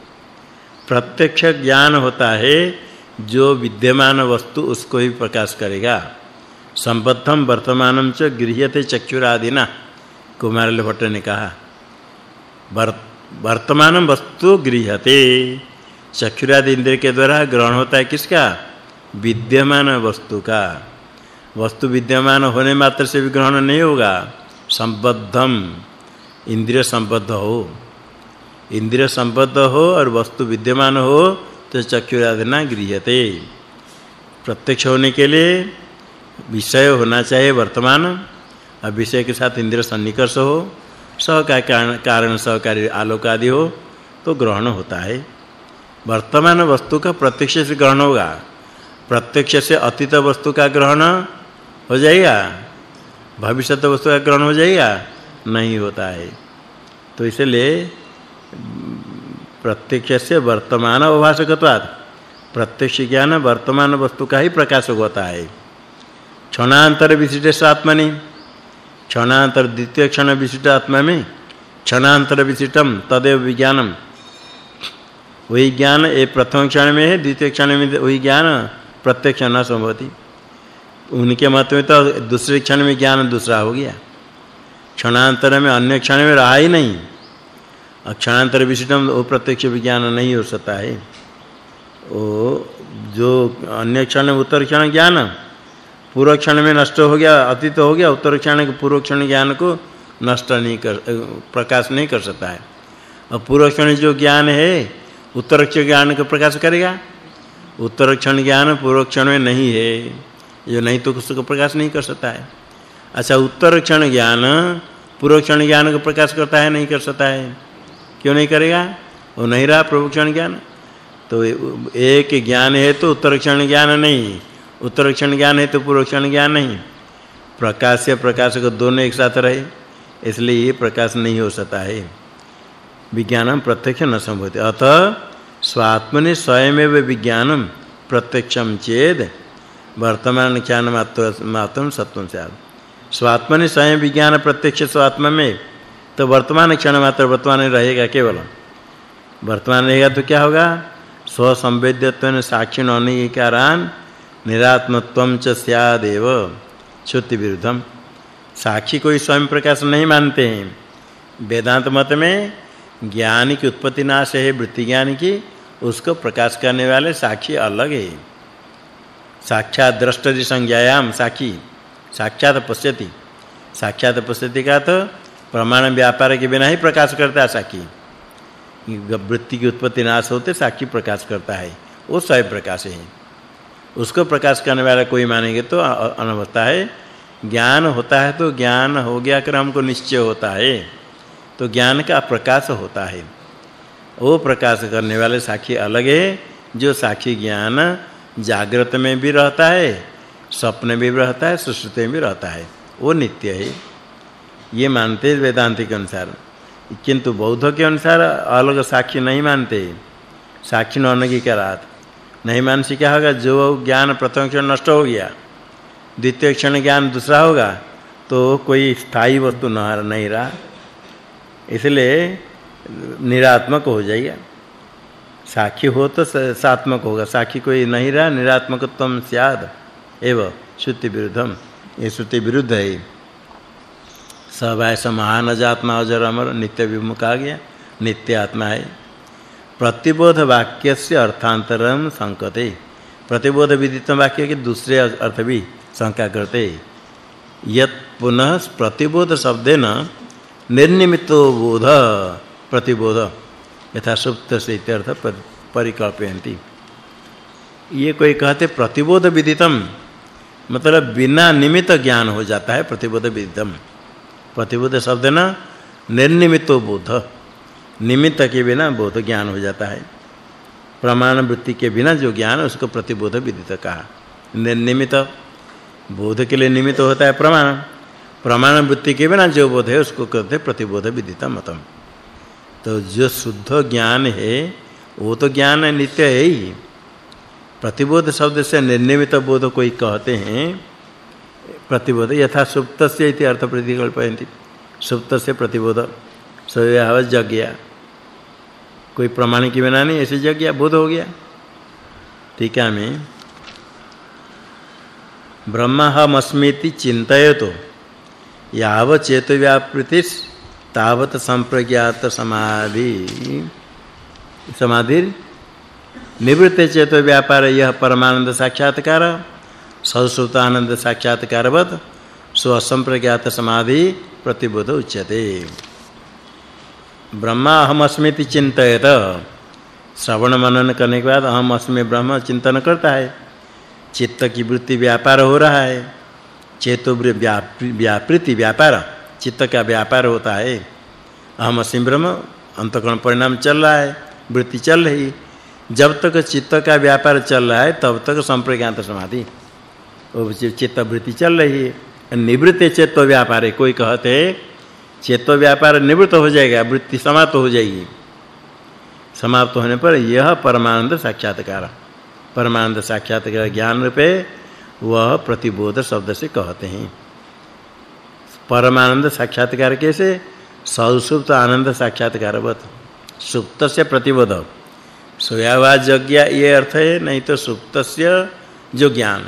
प्रत्यक्ष ज्ञान होता है, जो विद्यमान वस्तु उसको ही प्रकाश करेगा। संबद्धम वर्तमानम च गृह्यते चक्षुरादिना कुमार भट्ट ने कहा वर्तमान वस्तु गृह्यते। चक्षुरादि इंद्र के द्वारा ग्रहण होता है किसका? विद्यमान वस्तु का। वस्तु विद्यमान होने मात्र से भी ग्रहण नहीं होगा। संबद्धम इंद्रिय संबद्ध हो। इंद्रिय संबद्ध हो और वस्तु विद्यमान हो तो चक्षुरादना गृह्यते। प्रत्यक्ष होने के लिए विषय होना चाहिए वर्तमान और विषय के साथ इंद्रिय सन्निकर्ष हो सह का कारण सहकारी आलोक आदि हो तो ग्रहण होता है। वर्तमान वस्तु का प्रत्यक्ष से ग्रहण होगा। प्रत्यक्ष से अतीत वस्तु का ग्रहण हो जाएगा। भविष्य वस्तु का ग्रहण हो जाएगा। नहीं होता है। तो इसलिए प्रत्यक्ष से वर्तमान अभाषकत्वात् प्रत्यक्ष ज्ञान वर्तमान वस्तु का ही प्रकाशक होता है। क्षणांतर विशिष्ट आत्मनि, क्षणांतर द्वितीय क्षण विशिष्ट आत्मा में क्षणांतर विशिष्टम तदेव विज्ञानम वही ज्ञान एक प्रथम क्षण में है, द्वितीय क्षण में वही ज्ञान प्रत्यक्ष न संभवती उनके मत में तो दूसरे क्षण में ज्ञान दूसरा हो गया। क्षणांतर में अन्य क्षण में रहा ही नहीं। क्षणांतर विशिष्टम वो प्रत्यक्ष विज्ञान नहीं हो सकता है। वो जो अन्य क्षण उत्तर क्षण ज्ञान पूर्व क्षण में नष्ट हो गया, अतीत हो गया, उत्तर क्षण के पूर्व क्षण ज्ञान को नष्ट नहीं कर प्रकाश नहीं कर सकता है। और पूर्व क्षण जो ज्ञान है, उत्तर क्षण ज्ञान को प्रकाश करेगा? उत्तर क्षण ज्ञान पूर्व क्षण में नहीं है जो नहीं तो उसको प्रकाश नहीं कर सकता है। अच्छा उत्तर क्षण ज्ञान पूर्व क्षण ज्ञान को प्रकाश करता है, नहीं कर सकता है। क्यों नहीं करेगा? वो नहीं रहा पूर्व क्षण ज्ञान। तो एक ज्ञान है तो उत्तर क्षण ज्ञान नहीं उत्तर क्षण ज्ञान है तो पूर्व क्षण ज्ञान नहीं। प्रकाश से प्रकाश को दोनों एक साथ रहे, इसलिए ये प्रकाश नहीं हो सकता है। विज्ञानम प्रत्यक्ष न संभवति। अतः स्वात्मने स्वयमेव विज्ञानम प्रत्यक्षम चेद। वर्तमान ज्ञान मात्र मात्रम सत्वम से स्वात्मनि स्वयं विज्ञान प्रत्यक्ष स्वात्मा में तो वर्तमान क्षण मात्र वर्तमान रहेगा केवल। वर्तमान रहेगा तो क्या होगा? स्व संवेद्यत्व साक्षी होने के कारण निरात्मत्वम च स्यादेव श्रुति विरुद्धम साक्षी कोई स्वयं प्रकाश नहीं मानते हैं। वेदांत मत में ज्ञान की उत्पत्ति नाश है, वृत्ति ज्ञान की, उसको प्रकाश करने वाले साक्षी अलग है। साक्षात दृष्टि संज्ञायाम साक्षी, साक्षात पश्यति। साक्षात पश्यति का तो प्रमाण व्यापार के बिना ही प्रकाश करता है साक्षी। वृत्ति की उत्पत्ति नाश होते साक्षी प्रकाश करता है। वो स्वयं प्रकाश है। उसको प्रकाश करने वाला कोई मानेंगे तो अनवस्था है। ज्ञान होता है तो ज्ञान हो गया क्रम को निश्चय होता है। तो ज्ञान का प्रकाश होता है। वो प्रकाश करने वाले साक्षी अलग है। जो साक्षी ज्ञान जागृत में भी रहता है, स्वप्न में भी रहता है सुषुप्ति में भी रहता है, वो नित्य है। ये मानते वेदांति के अनुसार। किंतु बौद्ध के अनुसार अलग साक्षी नहीं मानते। साक्षी न की रात। नहीं मान से क्या होगा? जो ज्ञान प्रथम क्षण नष्ट हो गया, द्वितीय क्षण ज्ञान दूसरा होगा तो कोई स्थायी वस्तु न नहीं रहा। इसलिए निरात्मक हो जाएगा साक्षी हो तो सात्मक होगा। साक्षी कोई नहीं रहा निरात्मकत्वम स्याद, एव श्रुति विरुद्धम ये श्रुति विरुद्ध है। ऐसा महान जात्मा अजर अमर, नित्य विमुख आ गया, नित्य आत्मा है। प्रतिबोध वाक्य से अर्थांतरम संकते। प्रतिबोध विदित वाक्य के दूसरे अर्थ भी शंका करते। यत पुनः प्रतिबोध शब्देन निर्निमितो बोध प्रतिबोध। यथा सुप्त से इत्यर्थ परिकल्पयन्ति। ये कोई कहते प्रतिबोध विदितम मतलब बिना निमित्त ज्ञान हो जाता है प्रतिबोध विदितम प्रतिबोध शब्द ना निर्निमित्तो बोध निमित्त के बिना बोध ज्ञान हो जाता है। प्रमाण वृत्ति के बिना जो ज्ञान उसको प्रतिबोध विदित कहा। निर्निमित बोध के लिए निमित्त होता है प्रमाण। प्रमाण वृत्ति के बिना जो बोध है, उसको कहते प्रतिबोध विदित मतम। तो जो शुद्ध ज्ञान है, वो तो ज्ञान नित्य है ही। प्रतिबोध शब्द से निर्निमित बोध कोई कहते हैं, प्रतिबोध यथा सुप्तस्य इति अर्थ प्रतिकल्पयन्ति सुप्त से प्रतिबोध जग गया कोई प्रमाण की बिना नहीं, ऐसे जग गया, बोध हो गया। है मैं ब्रह्माहमस्मीति चिंतयतो याव चेतो व्यापृतिस तावत संप्रज्ञात समाधि। समाधि? निवृत्त चेतो व्यापार यह परमानंद साक्षात्कार सौसुतानंद साक्षात्कारवत स्व असंप्रज्ञात समाधि प्रतिबोध उच्यते। ब्रह्मा अहम अस्मिति चिंतयत। श्रवण मनन करने के बाद अहम अस्मि ब्रह्म चिंतन करता है। चित्त की वृत्ति व्यापार हो रहा है। चेतो व्यापृति व्यापार, चित्त का व्यापार होता है। अहम अस्मि ब्रह्म अंतकरण परिणाम चल रहा है, वृत्ति चल रही। जब तक चित्त का व्यापार चल रहा है, तब तक संप्रज्ञात समाधि। वो चित्त वृत्ति चल रही है। निवृत्त चित्त व्यापार है, कोई कहते चित्त व्यापार निवृत्त हो जाएगा, वृत्ति समाप्त हो जाएगी। समाप्त होने पर यह परमानंद साक्षात्कार। परमानंद साक्षात्कार ज्ञान रूपे वह प्रतिबोध शब्द से कहते हैं। परमानंद साक्षात्कार कैसे? सौसुप्त आनंद साक्षात्कारवत सुप्त से प्रतिबोध। सोया हुआ जज्ञा ये अर्थ है, नहीं तो सुप्त जो ज्ञान।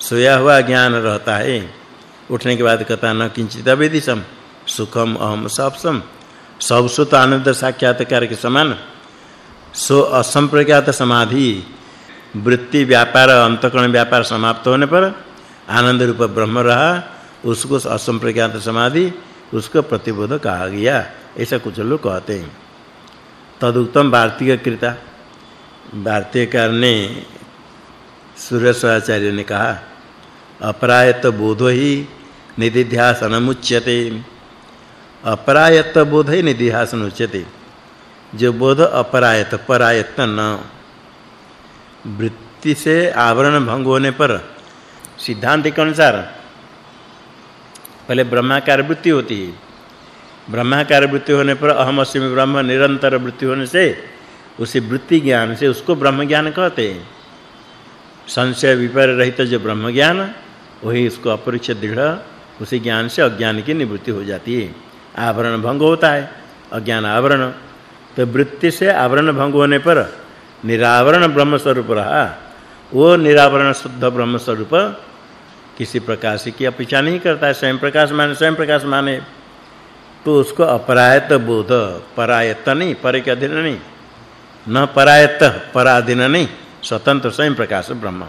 सोया हुआ ज्ञान रहता है। उठने के बाद कथा न किंचित अविदिशम। सुखम अहम सबसम सब सुत आनंद साक्षात्कार के समान। सो असंप्रज्ञात समाधि, वृत्ति व्यापार, अंतकरण व्यापार समाप्त होने पर आनंद रूप ब्रह्म रहा, उसको असंप्रज्ञात समाधि, उसको प्रतिबोध कहा गया। ऐसा कुछ लोग कहते हैं। तदुक्तम भारतीय कृता। भारतीय भारतीयकार ने सूर्यस्वाचार्य ने कहा, अपरायत बोधो ही निधिध्यासनमुच्यते अपरायत बोध ही निधिहासन उच्यते। जो बोध अपरायत परायत न। वृत्ति से आवरण भंग होने पर सिद्धांत के अनुसार पहले ब्रह्माकार वृत्ति होती है। ब्रह्माकार वृत्ति होने पर अहम अस्मि ब्रह्म, निरंतर वृत्ति होने से उसी वृत्ति ज्ञान से उसको ब्रह्म ज्ञान कहते हैं। संशय विपर रहित जो ब्रह्म ज्ञान, वही उसको अपरिच्छ दृढ़, उसी ज्ञान से अज्ञान की निवृत्ति हो जाती है। आवरण भंग होता है, अज्ञान आवरण। तो वृत्ति से आवरण भंग होने पर निरावरण ब्रह्म स्वरूप रहा। वो निरावरण शुद्ध ब्रह्म स्वरूप किसी प्रकाश की अपेक्षा नहीं करता है, स्वयं प्रकाश माने, स्वयं प्रकाश माने। तो उसको अपरायत बोध, परायत नहीं, पर के अधीन नहीं। न परायत, पराधीन नहीं, स्वतंत्र स्वयं प्रकाश ब्रह्म।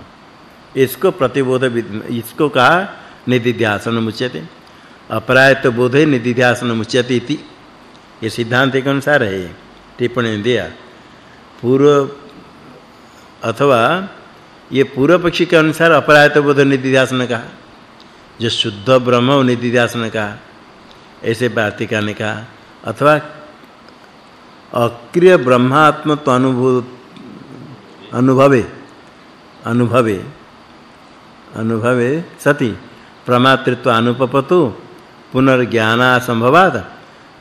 इसको प्रतिबोध इसको कहा निदिध्यासन मुच्यते। अपरायत बोधे निदिध्यासन मुच्यते इति। ये सिद्धांत के अनुसार है, टिप्पणी दिया। पूर्व अथवा ये पूर्व पक्षी के अनुसार अपरायत बोध निदिध्यासन का जो शुद्ध ब्रह्म निदिध्यासन का ऐसे वार्तिका ने कहा। अथवा अक्रिय ब्रह्मात्म तो अनुभव अनुभवे अनुभवे अनुभवे सति। प्रमातृत्व अनुपपतु पुनर्ज्ञाना संभवाद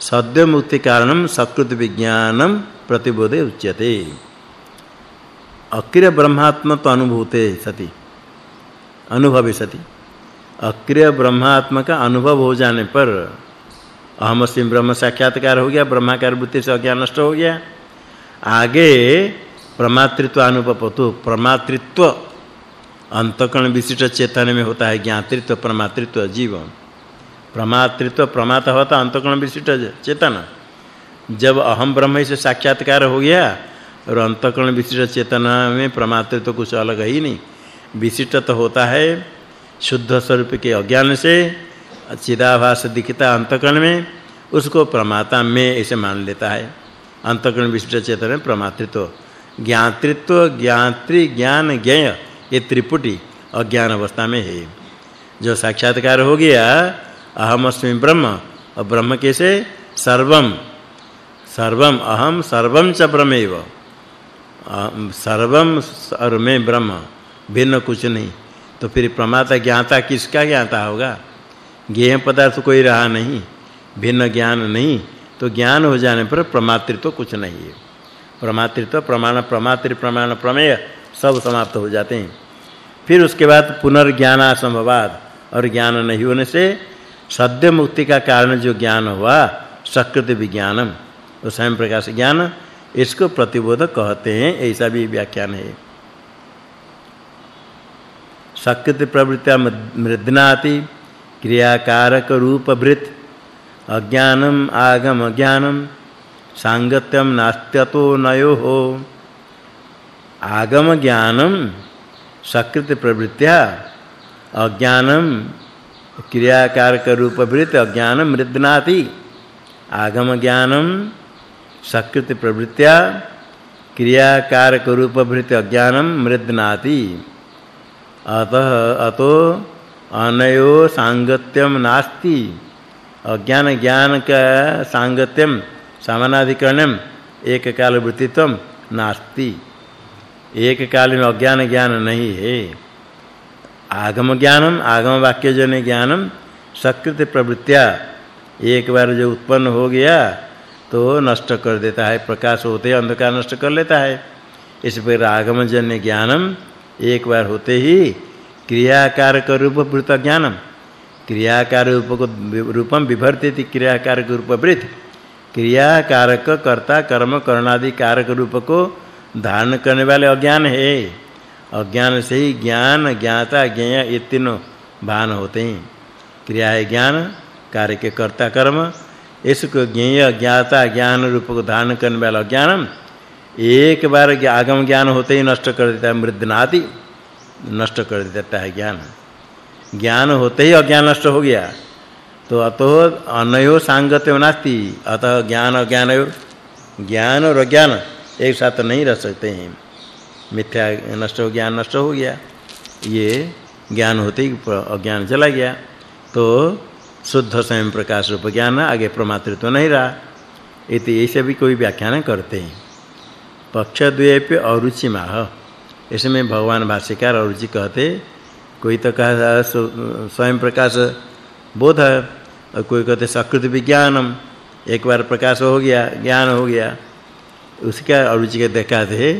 सद्य मुक्ति कारणम सत्कृत विज्ञानम प्रतिबोधे उच्यते। अक्रिय ब्रह्मात्म तो अनुभूते सति। अनुभवे सति। अक्रिय ब्रह्मात्म का अनुभव हो जाने पर अहम सिंह ब्रह्म साक्षात्कार हो गया, ब्रह्माकार बुद्धि से अज्ञान नष्ट हो गया। आगे प्रमातृत्व अनुपपतु प्रमातृत्व अंतकण विशिष्ट चेतन में होता है ज्ञातृत्व, प्रमातृत्व जीव प्रमातृत्व, प्रमाता होता अंतकण विशिष्ट चेतन। जब अहम ब्रह्म से साक्षात्कार हो गया, और अंतकण विशिष्ट चेतना में प्रमातृत्व कुछ अलग ही नहीं। विशिष्ट तो होता है शुद्ध स्वरूप के अज्ञान से, चिदाभास दिखता अंतकण में, उसको प्रमाता में ऐसे मान लेता है। अंतकण विशिष्ट चेतन में प्रमातृत्व। ज्ञातृत्व, ज्ञात्री, ज्ञान, ज्ञेय, ये त्रिपुटी अज्ञान अवस्था में है। जो साक्षात्कार हो गया अहम अस्मि ब्रह्म। और ब्रह्म कैसे? सर्वम सर्वम अहम सर्वम च ब्रह्मेव। सर्वम और मैं ब्रह्म। भिन्न कुछ नहीं। तो फिर प्रमाता ज्ञाता किसका ज्ञाता होगा? ज्ञेय पदार्थ कोई रहा नहीं। भिन्न ज्ञान नहीं। तो ज्ञान हो जाने पर प्रमातृत्व कुछ नहीं है। प्रमातृत्व, प्रमाण, प्रमातृ, प्रमाण, प्रमेय सब समाप्त हो जाते हैं। फिर उसके बाद पुनर्ज्ञान असंभवाद और ज्ञान नहीं होने से सद्य मुक्ति का कारण जो ज्ञान हुआ, सकृत विज्ञानम तो स्वयं प्रकाश ज्ञान, इसको प्रतिबोध कहते हैं, ऐसा भी व्याख्यान है। सकृत प्रवृत्ति मृदनाति, क्रियाकारक रूप वृत अज्ञानम आगम अज्ञानम सांगत्यम नास्त्यतो नयो। आगम ज्ञानम, सकृत प्रवृत्तिया अज्ञानम क्रियाकारक रूप वृत अज्ञानम मृदनाति। आगम ज्ञानम सकृत प्रवृत्तिया क्रियाकारक रूप वृत अज्ञानम मृदनाति। अतः अतो अनयो सांगत्यम नास्ति। अज्ञान ज्ञान का सांगत्यम, समानाधिकरणम एक काल वृत्तित्वम नास्ति। एक काल में अज्ञान ज्ञान नहीं है। आगम ज्ञानम आगम वाक्य जन ज्ञानम सकृत प्रवृत्तिया एक बार जो उत्पन्न हो गया तो नष्ट कर देता है, प्रकाश होते अंधकार नष्ट कर लेता है। इस पर आगम जन्य ज्ञानम एक बार होते ही क्रियाकार का रूप वृत ज्ञानम क्रियाकार रूप को रूपम विभर्तिति क्रियाकार रूप वृत क्रियाकारक कर्ता, कर्म, करणादि कारक रूप को धारण करने वाले अज्ञान है। अज्ञान से ही ज्ञान, ज्ञाता, ज्ञेय, ये तीनों भान होते हैं। क्रिया है ज्ञान, कार्य के कर्ता कर्म, इसको ज्ञेय, ज्ञाता, ज्ञान रूप को धारण करने वाला अज्ञान एक बार आगम ज्ञान होते ही नष्ट कर देता है, मृदनादि नष्ट कर देता है ज्ञान। ज्ञान होते ही अज्ञान नष्ट हो गया तो अतो अनयो सांगत्य नास्ति, अतः ज्ञान अज्ञान ज्ञान और अज्ञान एक साथ नहीं रह सकते हैं। मिथ्या नष्ट हो, ज्ञान नष्ट हो गया। ये ज्ञान होते ही अज्ञान चला गया। तो शुद्ध स्वयं प्रकाश रूप ज्ञान आगे प्रमातृत्व तो नहीं रहा। इति ऐसे भी कोई व्याख्यान करते हैं। पक्ष द्वयपि अरुचि माह इसमें भगवान भाष्यकार अरुचि कहते, कोई तो कहा स्वयं प्रकाश बोध है, और कोई कहते, सकृत विज्ञानम। एक बार प्रकाश हो गया, ज्ञान हो गया। उसका अरुचि के देखा थे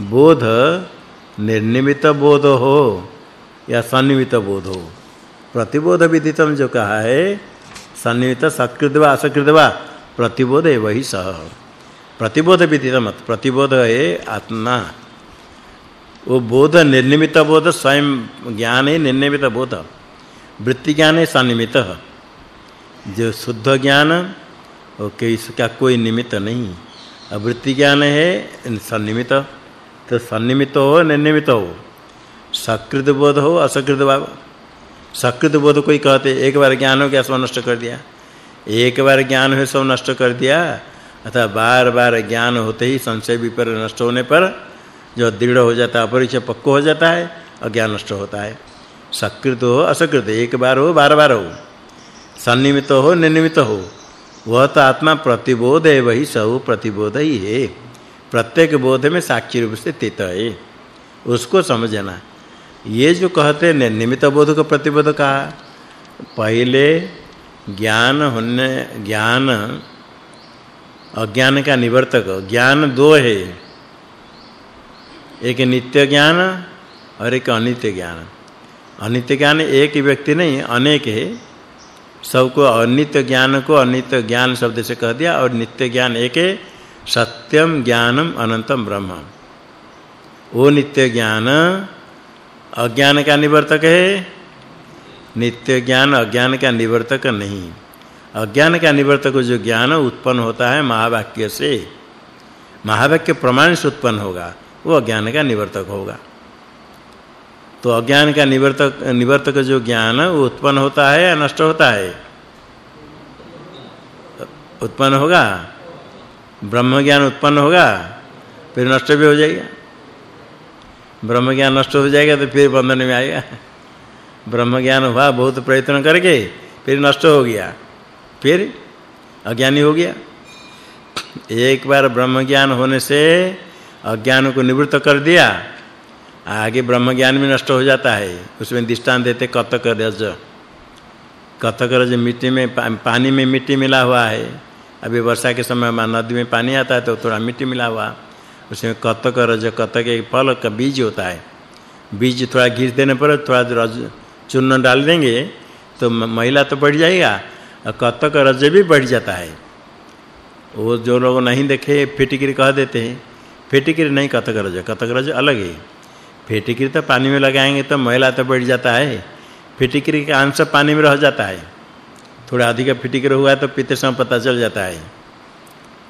बोध निर्निमित बोध हो या सन्निमित बोध हो? प्रतिबोध विदितम जो कहा है, सन्निमित सकृत वा असकृत वा प्रतिबोध है वही सह। प्रतिबोध विदितम, प्रतिबोध है आत्मा। वो बोध निर्निमित बोध, स्वयं ज्ञान है निर्निमित बोध। वृत्ति ज्ञान है सन्निमित। जो शुद्ध ज्ञान, वो इसका कोई निमित्त नहीं। और वृत्ति ज्ञान है, सन्निमित। तो सन्निमित हो निर्निमित हो। सकृत बोध हो, असकृत भाव। सकृत बोध कोई कहते, एक बार ज्ञान हो गया, सब नष्ट कर दिया। एक बार ज्ञान हो सब नष्ट कर दिया। अथवा बार-बार ज्ञान होते ही संशय विपर नष्ट होने पर जो दृढ़ हो जाता है, अपरिचय पक्को हो जाता है, अज्ञान नष्ट होता है। सकृत हो, असकृत, एक बार हो, बार-बार हो। सन्निमित हो निर्निमित हो। वह तो आत्मा प्रतिबोध है, वही सब प्रतिबोध ही है। प्रत्येक बोध में साक्षी रूप से स्थित है। उसको समझना। ये जो कहते हैं, निमित्त बोध को प्रतिबोध कहा पहले ज्ञान होने, ज्ञान, अज्ञान का निवर्तक, ज्ञान दो है। एक नित्य ज्ञान और एक अनित्य ज्ञान। अनित्य ज्ञान एक व्यक्ति नहीं, अनेक है। सबको अनित्य ज्ञान को अनित्य ज्ञान शब्द से कह दिया और नित्य ज्ञान एक है। सत्यम ज्ञानम अनंतम ब्रह्म वो नित्य ज्ञान, अज्ञान का निवर्तक है? नित्य ज्ञान, अज्ञान का निवर्तक नहीं। अज्ञान का निवर्तक जो ज्ञान उत्पन्न होता है महावाक्य से, महावाक्य प्रमाण से उत्पन्न होगा, वो अज्ञान का निवर्तक होगा। तो अज्ञान का निवर्तक निवर्तक जो ज्ञान उत्पन्न होता है या नष्ट होता है? उत्पन्न होगा? ब्रह्म ज्ञान उत्पन्न होगा, फिर नष्ट भी हो जाएगा। ब्रह्म ज्ञान नष्ट हो जाएगा तो फिर बंधन में आएगा। ब्रह्म ज्ञान हुआ, बहुत प्रयत्न करके फिर नष्ट हो गया। फिर अज्ञानी हो गया। एक बार ब्रह्म ज्ञान होने से अज्ञान को निवृत्त कर दिया, आगे ब्रह्म ज्ञान भी नष्ट हो जाता है। उसमें दृष्टांत देते कतक रज कतक रज मिट्टी में पानी में मिट्टी मिला हुआ है। अभी वर्षा के समय में नदी में पानी आता है तो थोड़ा मिट्टी मिला हुआ। उसमें कतक रज कतक एक फल का बीज होता है। बीज थोड़ा घिस देने पर थोड़ा रज, चूर्ण डाल देंगे तो महिला तो बढ़ जाएगा और कतक रज भी बढ़ जाता है। वो जो लोग नहीं देखे, फिटिकिरी कह देते हैं, फिटिकिरी नहीं कतक रज कतक रज अलग है। फिटिकिरी तो पानी में लगाएँगे तो महिला तो बढ़ जाता है। फिटिकिरी का अंश पानी में रह जाता है। थोड़ा अधिक फिटिकिरी हुआ तो पीते समय पता चल जाता है।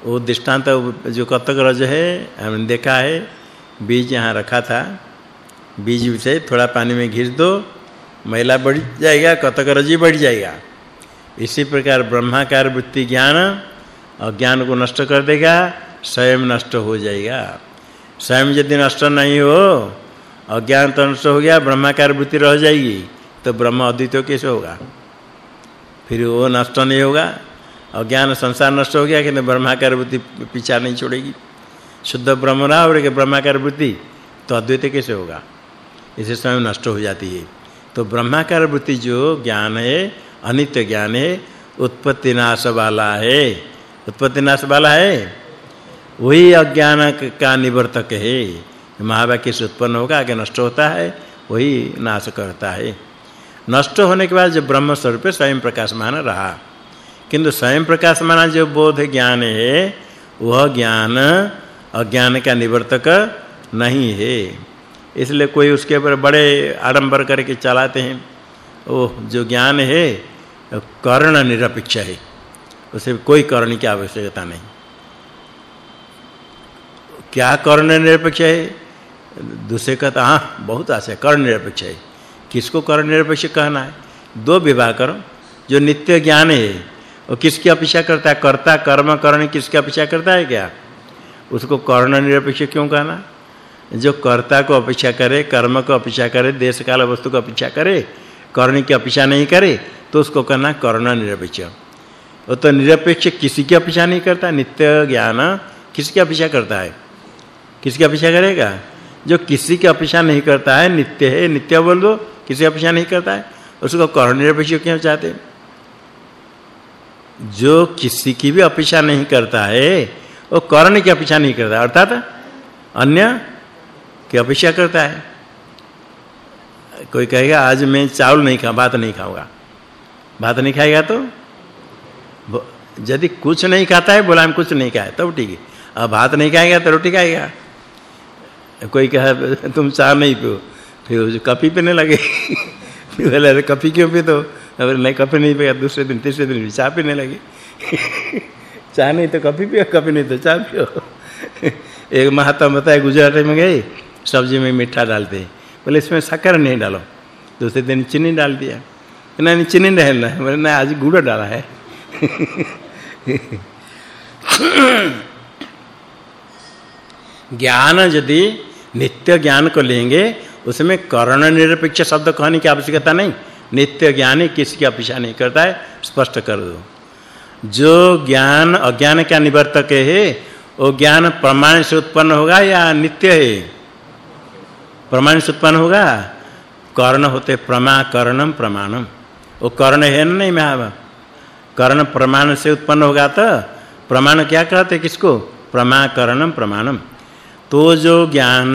वो दृष्टांत जो कतक रज है, हमने देखा है, बीज यहाँ रखा था। बीज से थोड़ा पानी में घिस दो, मैला बढ़ जाएगा कतक रज़ी बढ़ जाएगा। इसी प्रकार ब्रह्माकार वृत्ति ज्ञान अज्ञान को नष्ट कर देगा, स्वयं नष्ट हो जाएगा। स्वयं यदि नष्ट नहीं हो अज्ञान तो नष्ट हो गया, ब्रह्माकार वृत्ति रह जाएगी तो ब्रह्म अद्वितीय कैसे होगा? फिर वो नष्ट नहीं होगा अज्ञान संसार नष्ट हो गया किंतु ब्रह्माकार वृत्ति पीछा नहीं छोड़ेगी। शुद्ध ब्रह्म रहा और के ब्रह्माकार वृत्ति तो अद्वैत कैसे होगा? इसे स्वयं नष्ट हो जाती है। तो ब्रह्माकार वृत्ति जो ज्ञान है, अनित्य ज्ञान है, उत्पत्ति नाश वाला है। उत्पत्ति नाश वाला है। वही अज्ञान का निवर्तक है। महावाक्य से उत्पन्न होगा, आगे नष्ट होता है, वही नाश करता है। नष्ट होने के बाद जब ब्रह्म स्वरूप स्वयं प्रकाशमान रहा। किंतु स्वयं प्रकाशमान जो बोध ज्ञान है, वह ज्ञान अज्ञान का निवर्तक नहीं है। इसलिए कोई उसके ऊपर बड़े आडंबर करके चलाते हैं वो जो ज्ञान है, कर्ण निरपेक्ष है, उसे कोई कर्ण की आवश्यकता नहीं। क्या कर्ण निरपेक्ष है? दूसरे कहता हाँ बहुत आशा कर्ण निरपेक्ष है। किसको कर्ण निरपेक्ष कहना है? दो विवाह करो, जो नित्य ज्ञान है, वो किसकी अपेक्षा करता है? कर्ता, कर्म करण किसकी अपेक्षा करता है क्या? उसको कर्ण निरपेक्ष क्यों कहना? जो कर्ता को अपेक्षा करे, कर्म को अपेक्षा करे देश काल वस्तु को अपेक्षा करे, कर्ण की अपेक्षा नहीं करे तो उसको कहना कर्ण निरपेक्ष वो तो निरपेक्ष किसी की अपेक्षा नहीं करता? नित्य ज्ञान किसकी अपेक्षा करता है? किसकी अपेक्षा करेगा? जो किसी की अपेक्षा नहीं करता है, नित्य है, नित्य बोल दो किसी अपेक्षा नहीं करता है, उसको कर्ण निरपेक्ष क्यों चाहते जो किसी की भी अपेक्षा नहीं करता है, वो कर्ण की अपेक्षा नहीं करता अर्थात अन्य की अपेक्षा करता है। कोई कहेगा, आज मैं चावल नहीं खा, भात नहीं खाऊँगा। भात नहीं खाएगा तो? यदि कुछ नहीं खाता है, बोला हम कुछ नहीं खाया तब ठीक है। अब भात नहीं खाएगा तो रोटी खाएगा। कोई कहे, तुम चाय नहीं पियो फिर जो कॉफ़ी पीने लगे। फिर बोले, अरे कॉफ़ी क्यों पी तो? अगर नहीं कॉफ़ी नहीं पिया दूसरे दिन, तीसरे दिन भी चाय पीने लगे। चाय नहीं तो कॉफ़ी पियो कॉफ़ी नहीं तो चाय पियो। एक महात्मा बताए, गुजरात में गए सब्ज़ी में मीठा डालते बोले, इसमें शक्कर नहीं डालो। दूसरे दिन चीनी डाल दिया। नहीं, चीनी नहीं डालना। है बोले, नहीं, आज गुड़ डाला है। ज्ञान यदि नित्य ज्ञान को लेंगे उसमें कर्ण निरपेक्ष शब्द कहने की आवश्यकता नहीं। नित्य ज्ञानी किसी की अपेक्षा नहीं करता है? स्पष्ट कर दो। जो ज्ञान अज्ञान का निवर्तक है, वो ज्ञान प्रमाण से उत्पन्न होगा या नित्य है? प्रमाण से उत्पन्न होगा। कर्ण होते प्रमा, कर्णम, प्रमाणम। वो कर्ण है नहीं मैं कर्ण प्रमाण से उत्पन्न होगा तो प्रमाण क्या कहते किसको? प्रमा, कर्णम, प्रमाणम। तो जो ज्ञान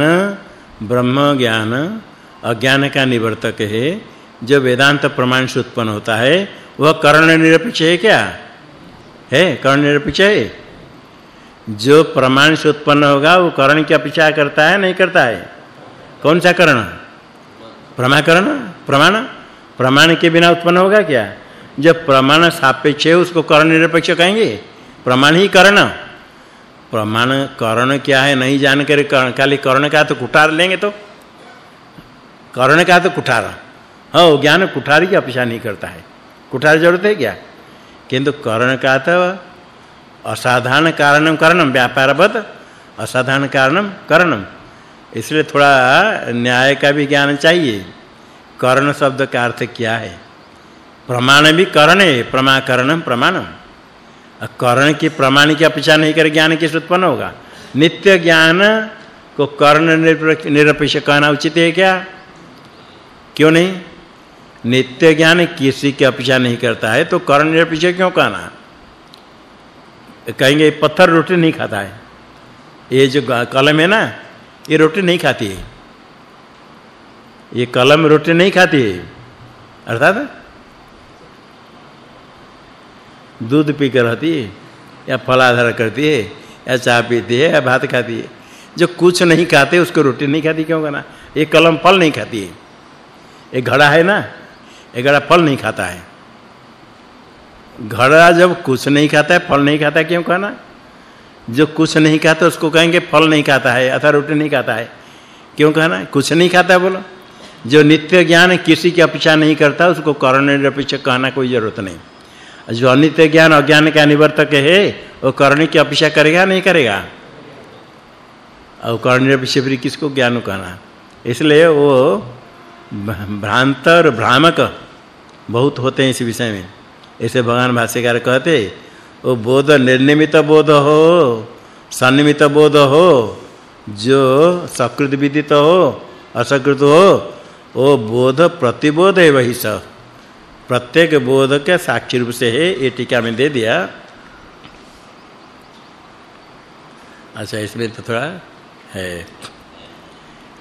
ब्रह्म ज्ञान, अज्ञान का निवर्तक है। जो वेदांत प्रमाण से उत्पन्न होता है, वह कर्ण निरपेक्ष है क्या? है, कर्ण निरपेक्ष है। जो प्रमाण से उत्पन्न होगा, वो कर्ण की अपेक्षा करता है, नहीं करता है? कौन सा कर्ण? प्रमाकरण? प्रमाण? प्रमाण के बिना उत्पन्न होगा क्या? जब प्रमाण सापेक्ष है, उसको कर्ण निरपेक्ष कहेंगे। प्रमाण ही कर्ण। प्रमाण, कर्ण क्या है, नहीं जान कर खाली कर्ण का तो कुठार लेंगे तो? कर्ण का तो कुठार। हो ज्ञान कुठार की अपेक्षा नहीं करता है। कुठार ज़रूरत है क्या? किंतु कर्ण का तो असाधारण कारणम कारणम, व्यापारवत असाधारण कारणम कारणम। इसलिए थोड़ा न्याय का भी ज्ञान चाहिए। कर्ण शब्द का अर्थ क्या है? प्रमाण भी कर्ण है, प्रमाकरणम प्रमाणम। कर्ण की प्रमाण की अपेक्षा नहीं कर ज्ञान किस उत्पन्न होगा। नित्य ज्ञान को कर्ण निरपेक्ष कहना उचित है क्या? क्यों नहीं? नित्य ज्ञान किसी की अपेक्षा नहीं करता है तो कर्ण निरपेक्ष क्यों कहना? कहेंगे, पत्थर रोटी नहीं खाता है। ये जो कलम है ना, ये रोटी नहीं खाती है। ये कलम रोटी नहीं खाती है। अर्थात दूध पी कर रहती है, या फलाधार करती है, या चाय पीती है, या भात खाती है। जो कुछ नहीं खाते, उसको रोटी नहीं खाती, क्यों करना ये कलम फल नहीं खाती है। एक घड़ा है ना एक घड़ा फल नहीं खाता है। घड़ा जब कुछ नहीं खाता है, फल नहीं खाता क्यों कहना? जो कुछ नहीं खाता, उसको कहेंगे फल नहीं खाता है, अथवा रोटी नहीं खाता है। क्यों कहना? कुछ नहीं खाता बोलो। जो नित्य ज्ञान किसी की अपेक्षा नहीं करता, उसको कर्ण निरपेक्ष कहना कोई ज़रूरत नहीं। जो अनित्य ज्ञान अज्ञान का निवर्तक है। वो कर्ण की अपेक्षा करेगा नहीं करेगा? और कर्ण निरपेक्ष फिर किसको ज्ञान कहना इसलिए वो भ्रांत और भ्रामक बहुत होते हैं इस विषय में। ऐसे भगवान भाष्यकार कहते वो बोध निर्निमित बोध हो, सन्निमित बोध हो, जो सकृत विदित हो, असकृत हो वो बोध प्रतिबोध है वही सब। प्रत्येक बोध के साक्षी रूप से है, ये टीका में दे दिया। अच्छा इसमें तो थोड़ा है।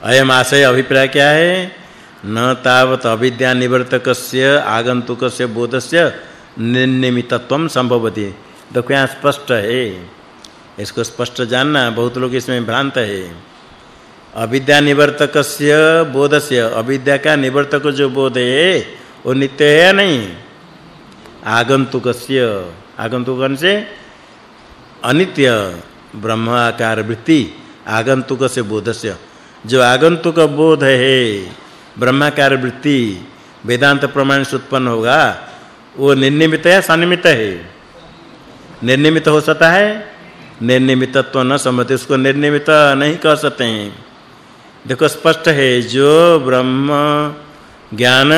अयम आशय अभिप्राय क्या है? न तावत अविद्या निवर्तकस्य, आगंतुकस्य, बोधस्य निर्निमितत्वम संभवति। देखो, यहाँ स्पष्ट है। इसको स्पष्ट जानना, बहुत लोग इसमें भ्रांत है। अविद्या निवर्तकस्य, बोधस्य। अविद्या का निवर्तक जो बोध है वो नित्य है या नहीं? आगंतुकस्य आगंतुकन से अनित्य ब्रह्म आकार वृत्ति आगंतुक से बोधस्य। जो आगंतुक बोध है, ब्रह्माकार वृत्ति, वेदांत प्रमाण से उत्पन्न होगा, वो निर्निमित है सनिमित है? निर्निमित हो सकता है? निर्निमितत्व न समझते उसको निर्निमित नहीं कह सकते हैं। देखो, स्पष्ट है, जो ब्रह्म ज्ञान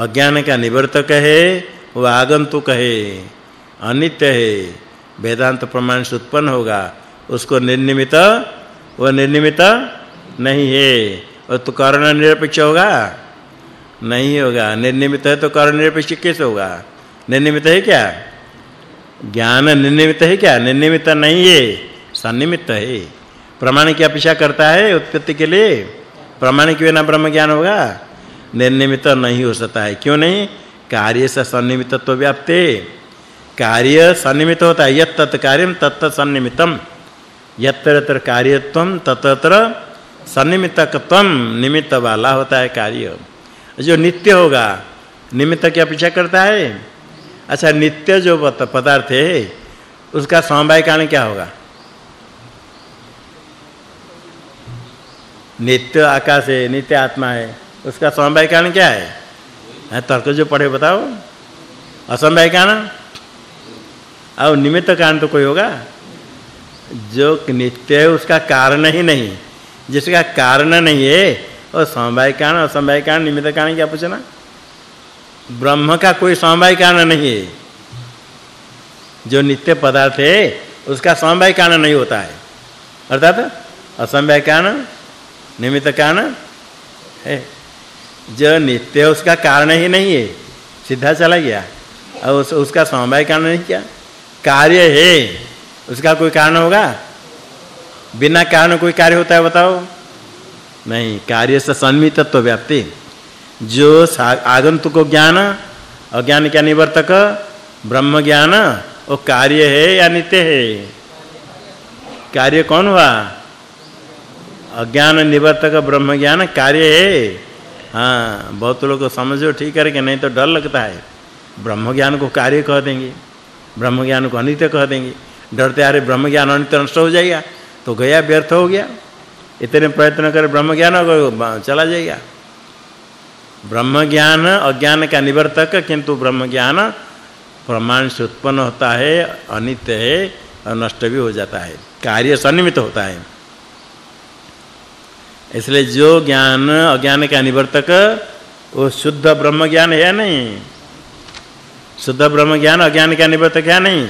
अज्ञान का निवर्तक है वो आगंतुक है अनित्य है। वेदांत प्रमाण से उत्पन्न होगा। उसको निर्निमित वो निर्निमित नहीं है। और तो कारण निरपेक्ष होगा? नहीं होगा। निर्निमित है तो कारण निरपेक्ष कैसे होगा? निर्निमित है क्या? ज्ञान निर्निमित है क्या? निर्निमित नहीं है। सन्निमित है। प्रमाण की अपेक्षा करता है उत्पत्ति के लिए। प्रमाण के बिना ब्रह्म ज्ञान होगा? निर्निमित नहीं हो सकता है। क्यों नहीं? कार्य से सन्निमितत्व व्याप्ते। कार्य सन्निमित होता है। यत् तत् कार्यम तत् सन्निमितम यत्र कार्यत्वम तत्र सन्निमितकत्वम निमित्त वाला होता है कार्य। जो नित्य होगा, निमित्त की अपेक्षा करता है? अच्छा नित्य जो पदार्थ है, उसका समवाय कारण क्या होगा? नित्य आकाश है, नित्य आत्मा है। उसका समवाय कारण क्या है? है, तर्क जो पढ़े, बताओ। असमवाय कारण और निमित्त कारण तो कोई होगा। जो नित्य है, उसका कारण ही नहीं। जिसका कारण नहीं है और समवाय कारण असमवाय कारण निमित्त कारण क्या पूछना? ब्रह्म का कोई समवाय कारण नहीं है। जो नित्य पदार्थ है, उसका समवाय कारण नहीं होता है। अर्थात असमवाय कारण निमित्त कारण है। जो नित्य उसका कारण ही नहीं है। सीधा चला गया। और उस, उसका समवाय कारण नहीं क्या। कार्य है। उसका कोई कारण होगा? बिना कारण कोई कार्य होता है बताओ। नहीं कार्य से सन्मितत्व व्याप्ति। जो आगंतुक को ज्ञान अज्ञान क्या निवर्तक ब्रह्म ज्ञान वो कार्य है या नित्य है? कार्य कौन हुआ? अज्ञान निवर्तक ब्रह्म ज्ञान कार्य है। हाँ बहुत लोग समझो, ठीक करके नहीं तो डर लगता है। ब्रह्म ज्ञान को कार्य कह देंगे ब्रह्म ज्ञान को अनित्य कह देंगे। डरते रहे ब्रह्म ज्ञान अनित्य नष्ट हो जाएगा तो गया, व्यर्थ हो गया। इतने प्रयत्न कर ब्रह्म ज्ञान चला जाएगा। ब्रह्म ज्ञान अज्ञान का निवर्तक, किंतु ब्रह्म ज्ञान प्रमाण से उत्पन्न होता है, अनित्य है, और नष्ट भी हो जाता है। कार्य सन्निमित होता है। इसलिए जो ज्ञान, अज्ञान का निवर्तक, वो शुद्ध ब्रह्म ज्ञान है नहीं? शुद्ध ब्रह्म ज्ञान, अज्ञान का निवर्तक है नहीं?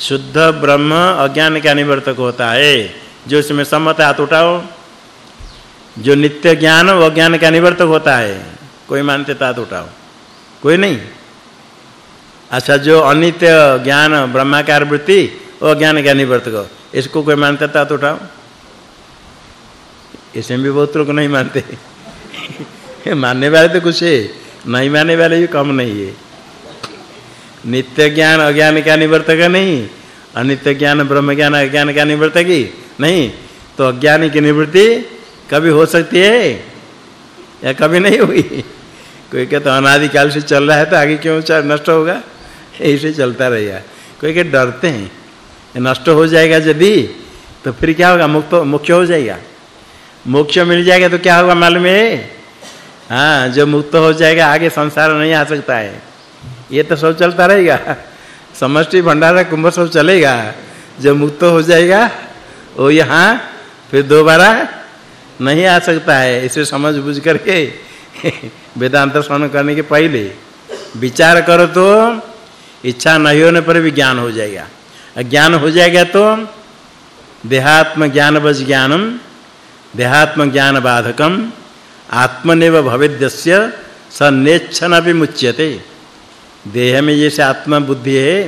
शुद्ध ब्रह्म, अज्ञान का निवर्तक होता है। जो इसमें सम्मत हाथ उठाओ। जो नित्य ज्ञान, वो अज्ञान का निवर्तक होता है। कोई मानते तो हाथ उठाओ। कोई नहीं। अच्छा जो अनित्य ज्ञान, ब्रह्माकार वृत्ति, वो अज्ञान का निवर्तक। इसको कोई मानते तो हाथ उठाओ। इसमें भी बहुत लोग नहीं मानते। मानने वाले तो कुछ है, नहीं मानने वाले भी कम नहीं है। नित्य ज्ञान, अज्ञान का निवर्तक नहीं। अनित्य ज्ञान, ब्रह्म ज्ञान, अज्ञान का निवर्तक नहीं। तो अज्ञान की निवृत्ति कभी हो सकती है या कभी नहीं हुई? कोई कहता तो अनादि काल से चल रहा है तो आगे क्यों नष्ट होगा? ऐसे चलता रहेगा कोई के डरते हैं, नष्ट हो जाएगा यदि तो फिर क्या होगा? मुक्त मुख्य हो जाएगा। मोक्ष मिल जाएगा तो क्या होगा मालूम है? हाँ जो मुक्त हो जाएगा, आगे संसार नहीं आ सकता है। ये तो सब चलता रहेगा। समष्टि भंडारा कुंभ सब चलेगा। जो मुक्त हो जाएगा, वो यहाँ फिर दोबारा नहीं आ सकता है। इसे समझ बुझ करके वेदांत श्रवण करने के पहले विचार करो तो इच्छा नहीं होने पर भी ज्ञान हो जाएगा। ज्ञान हो जाएगा तो देहात्म ज्ञान बज ज्ञानम देहात्म ज्ञान बाधकम आत्मनेव भवेद्यस्य सन्नेच्छन मुच्यते देह में जैसे आत्मा बुद्धि है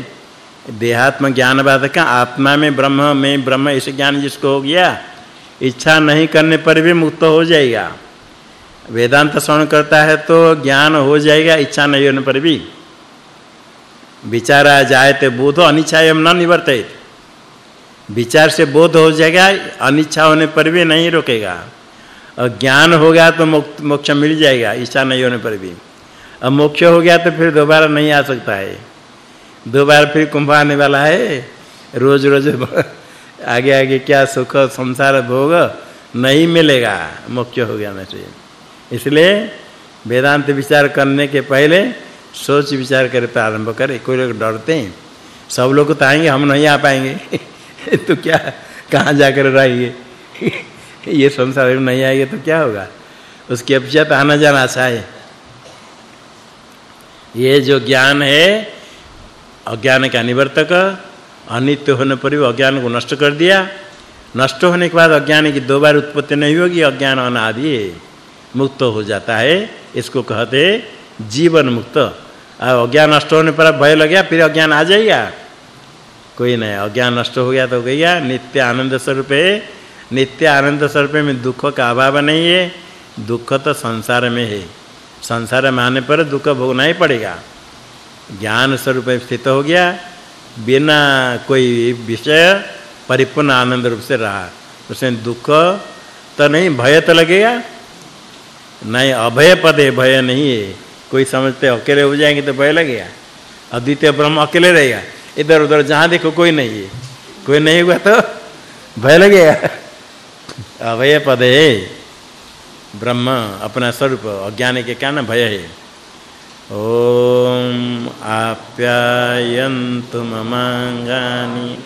देहात्म ज्ञान बाधक आत्मा में ब्रह्म में ब्रह्म ऐसे ज्ञान जिसको हो गया, इच्छा नहीं करने पर भी मुक्त हो जाएगा। वेदांत श्रवण करता है तो ज्ञान हो जाएगा, इच्छा नहीं होने पर भी। विचारा जायते बोधो अनिच्छायम न निवर्तित विचार से बोध हो जाएगा, अनिच्छा होने पर भी नहीं रोकेगा। और ज्ञान हो गया तो मोक्ष मिल जाएगा इच्छा नहीं होने पर भी। अब मोक्ष हो गया तो फिर दोबारा नहीं आ सकता है। दोबारा फिर कुंभ आने वाला है। रोज रोज आगे आगे क्या सुख, संसार, भोग नहीं मिलेगा। मोक्ष हो गया से इसलिए वेदांत विचार करने के पहले सोच विचार कर प्रारंभ करे। कोई लोग डरते हैं। सब लोग तो आएँगे, हम नहीं आ पाएँगे। तो क्या, कहाँ जाकर रहेंगे ये संसार में नहीं आएँगे तो क्या होगा? उसकी अपेक्षा तो आना जाना अच्छा है ये जो ज्ञान है, अज्ञान का निवर्तक, अनित्य होने पर भी अज्ञान को नष्ट कर दिया। नष्ट होने के बाद अज्ञान की दो बार उत्पत्ति नहीं होगी, अज्ञान अनादि मुक्त हो जाता है, इसको कहते जीवन मुक्त। अज्ञान नष्ट होने पर भय लग गया, फिर अज्ञान आ जाएगा। कोई नहीं, अज्ञान नष्ट हो गया तो गया, नित्य आनंद स्वरूप है नित्य आनंद स्वरूप में दुख का अभाव नहीं है, दुख तो संसार में है। संसार में आने पर दुख भोगना ही पड़ेगा। ज्ञान स्वरूप स्थित हो गया, बिना कोई विषय परिपूर्ण आनंद रूप से रहा। उसमें दुख तो नहीं, भय तो लगेगा। नहीं, अभय पद है भय नहीं है। कोई समझते अकेले हो जाएँगे तो भय लगेगा। अद्वितीय ब्रह्म अकेले रहेगा। इधर उधर, जहाँ देखो कोई नहीं है। कोई नहीं हुआ तो भय लगेगा अभय पद। है ब्रह्म अपना स्वरूप, अज्ञान के कारण भय है। ओम आप्यायन्तु ममांगानि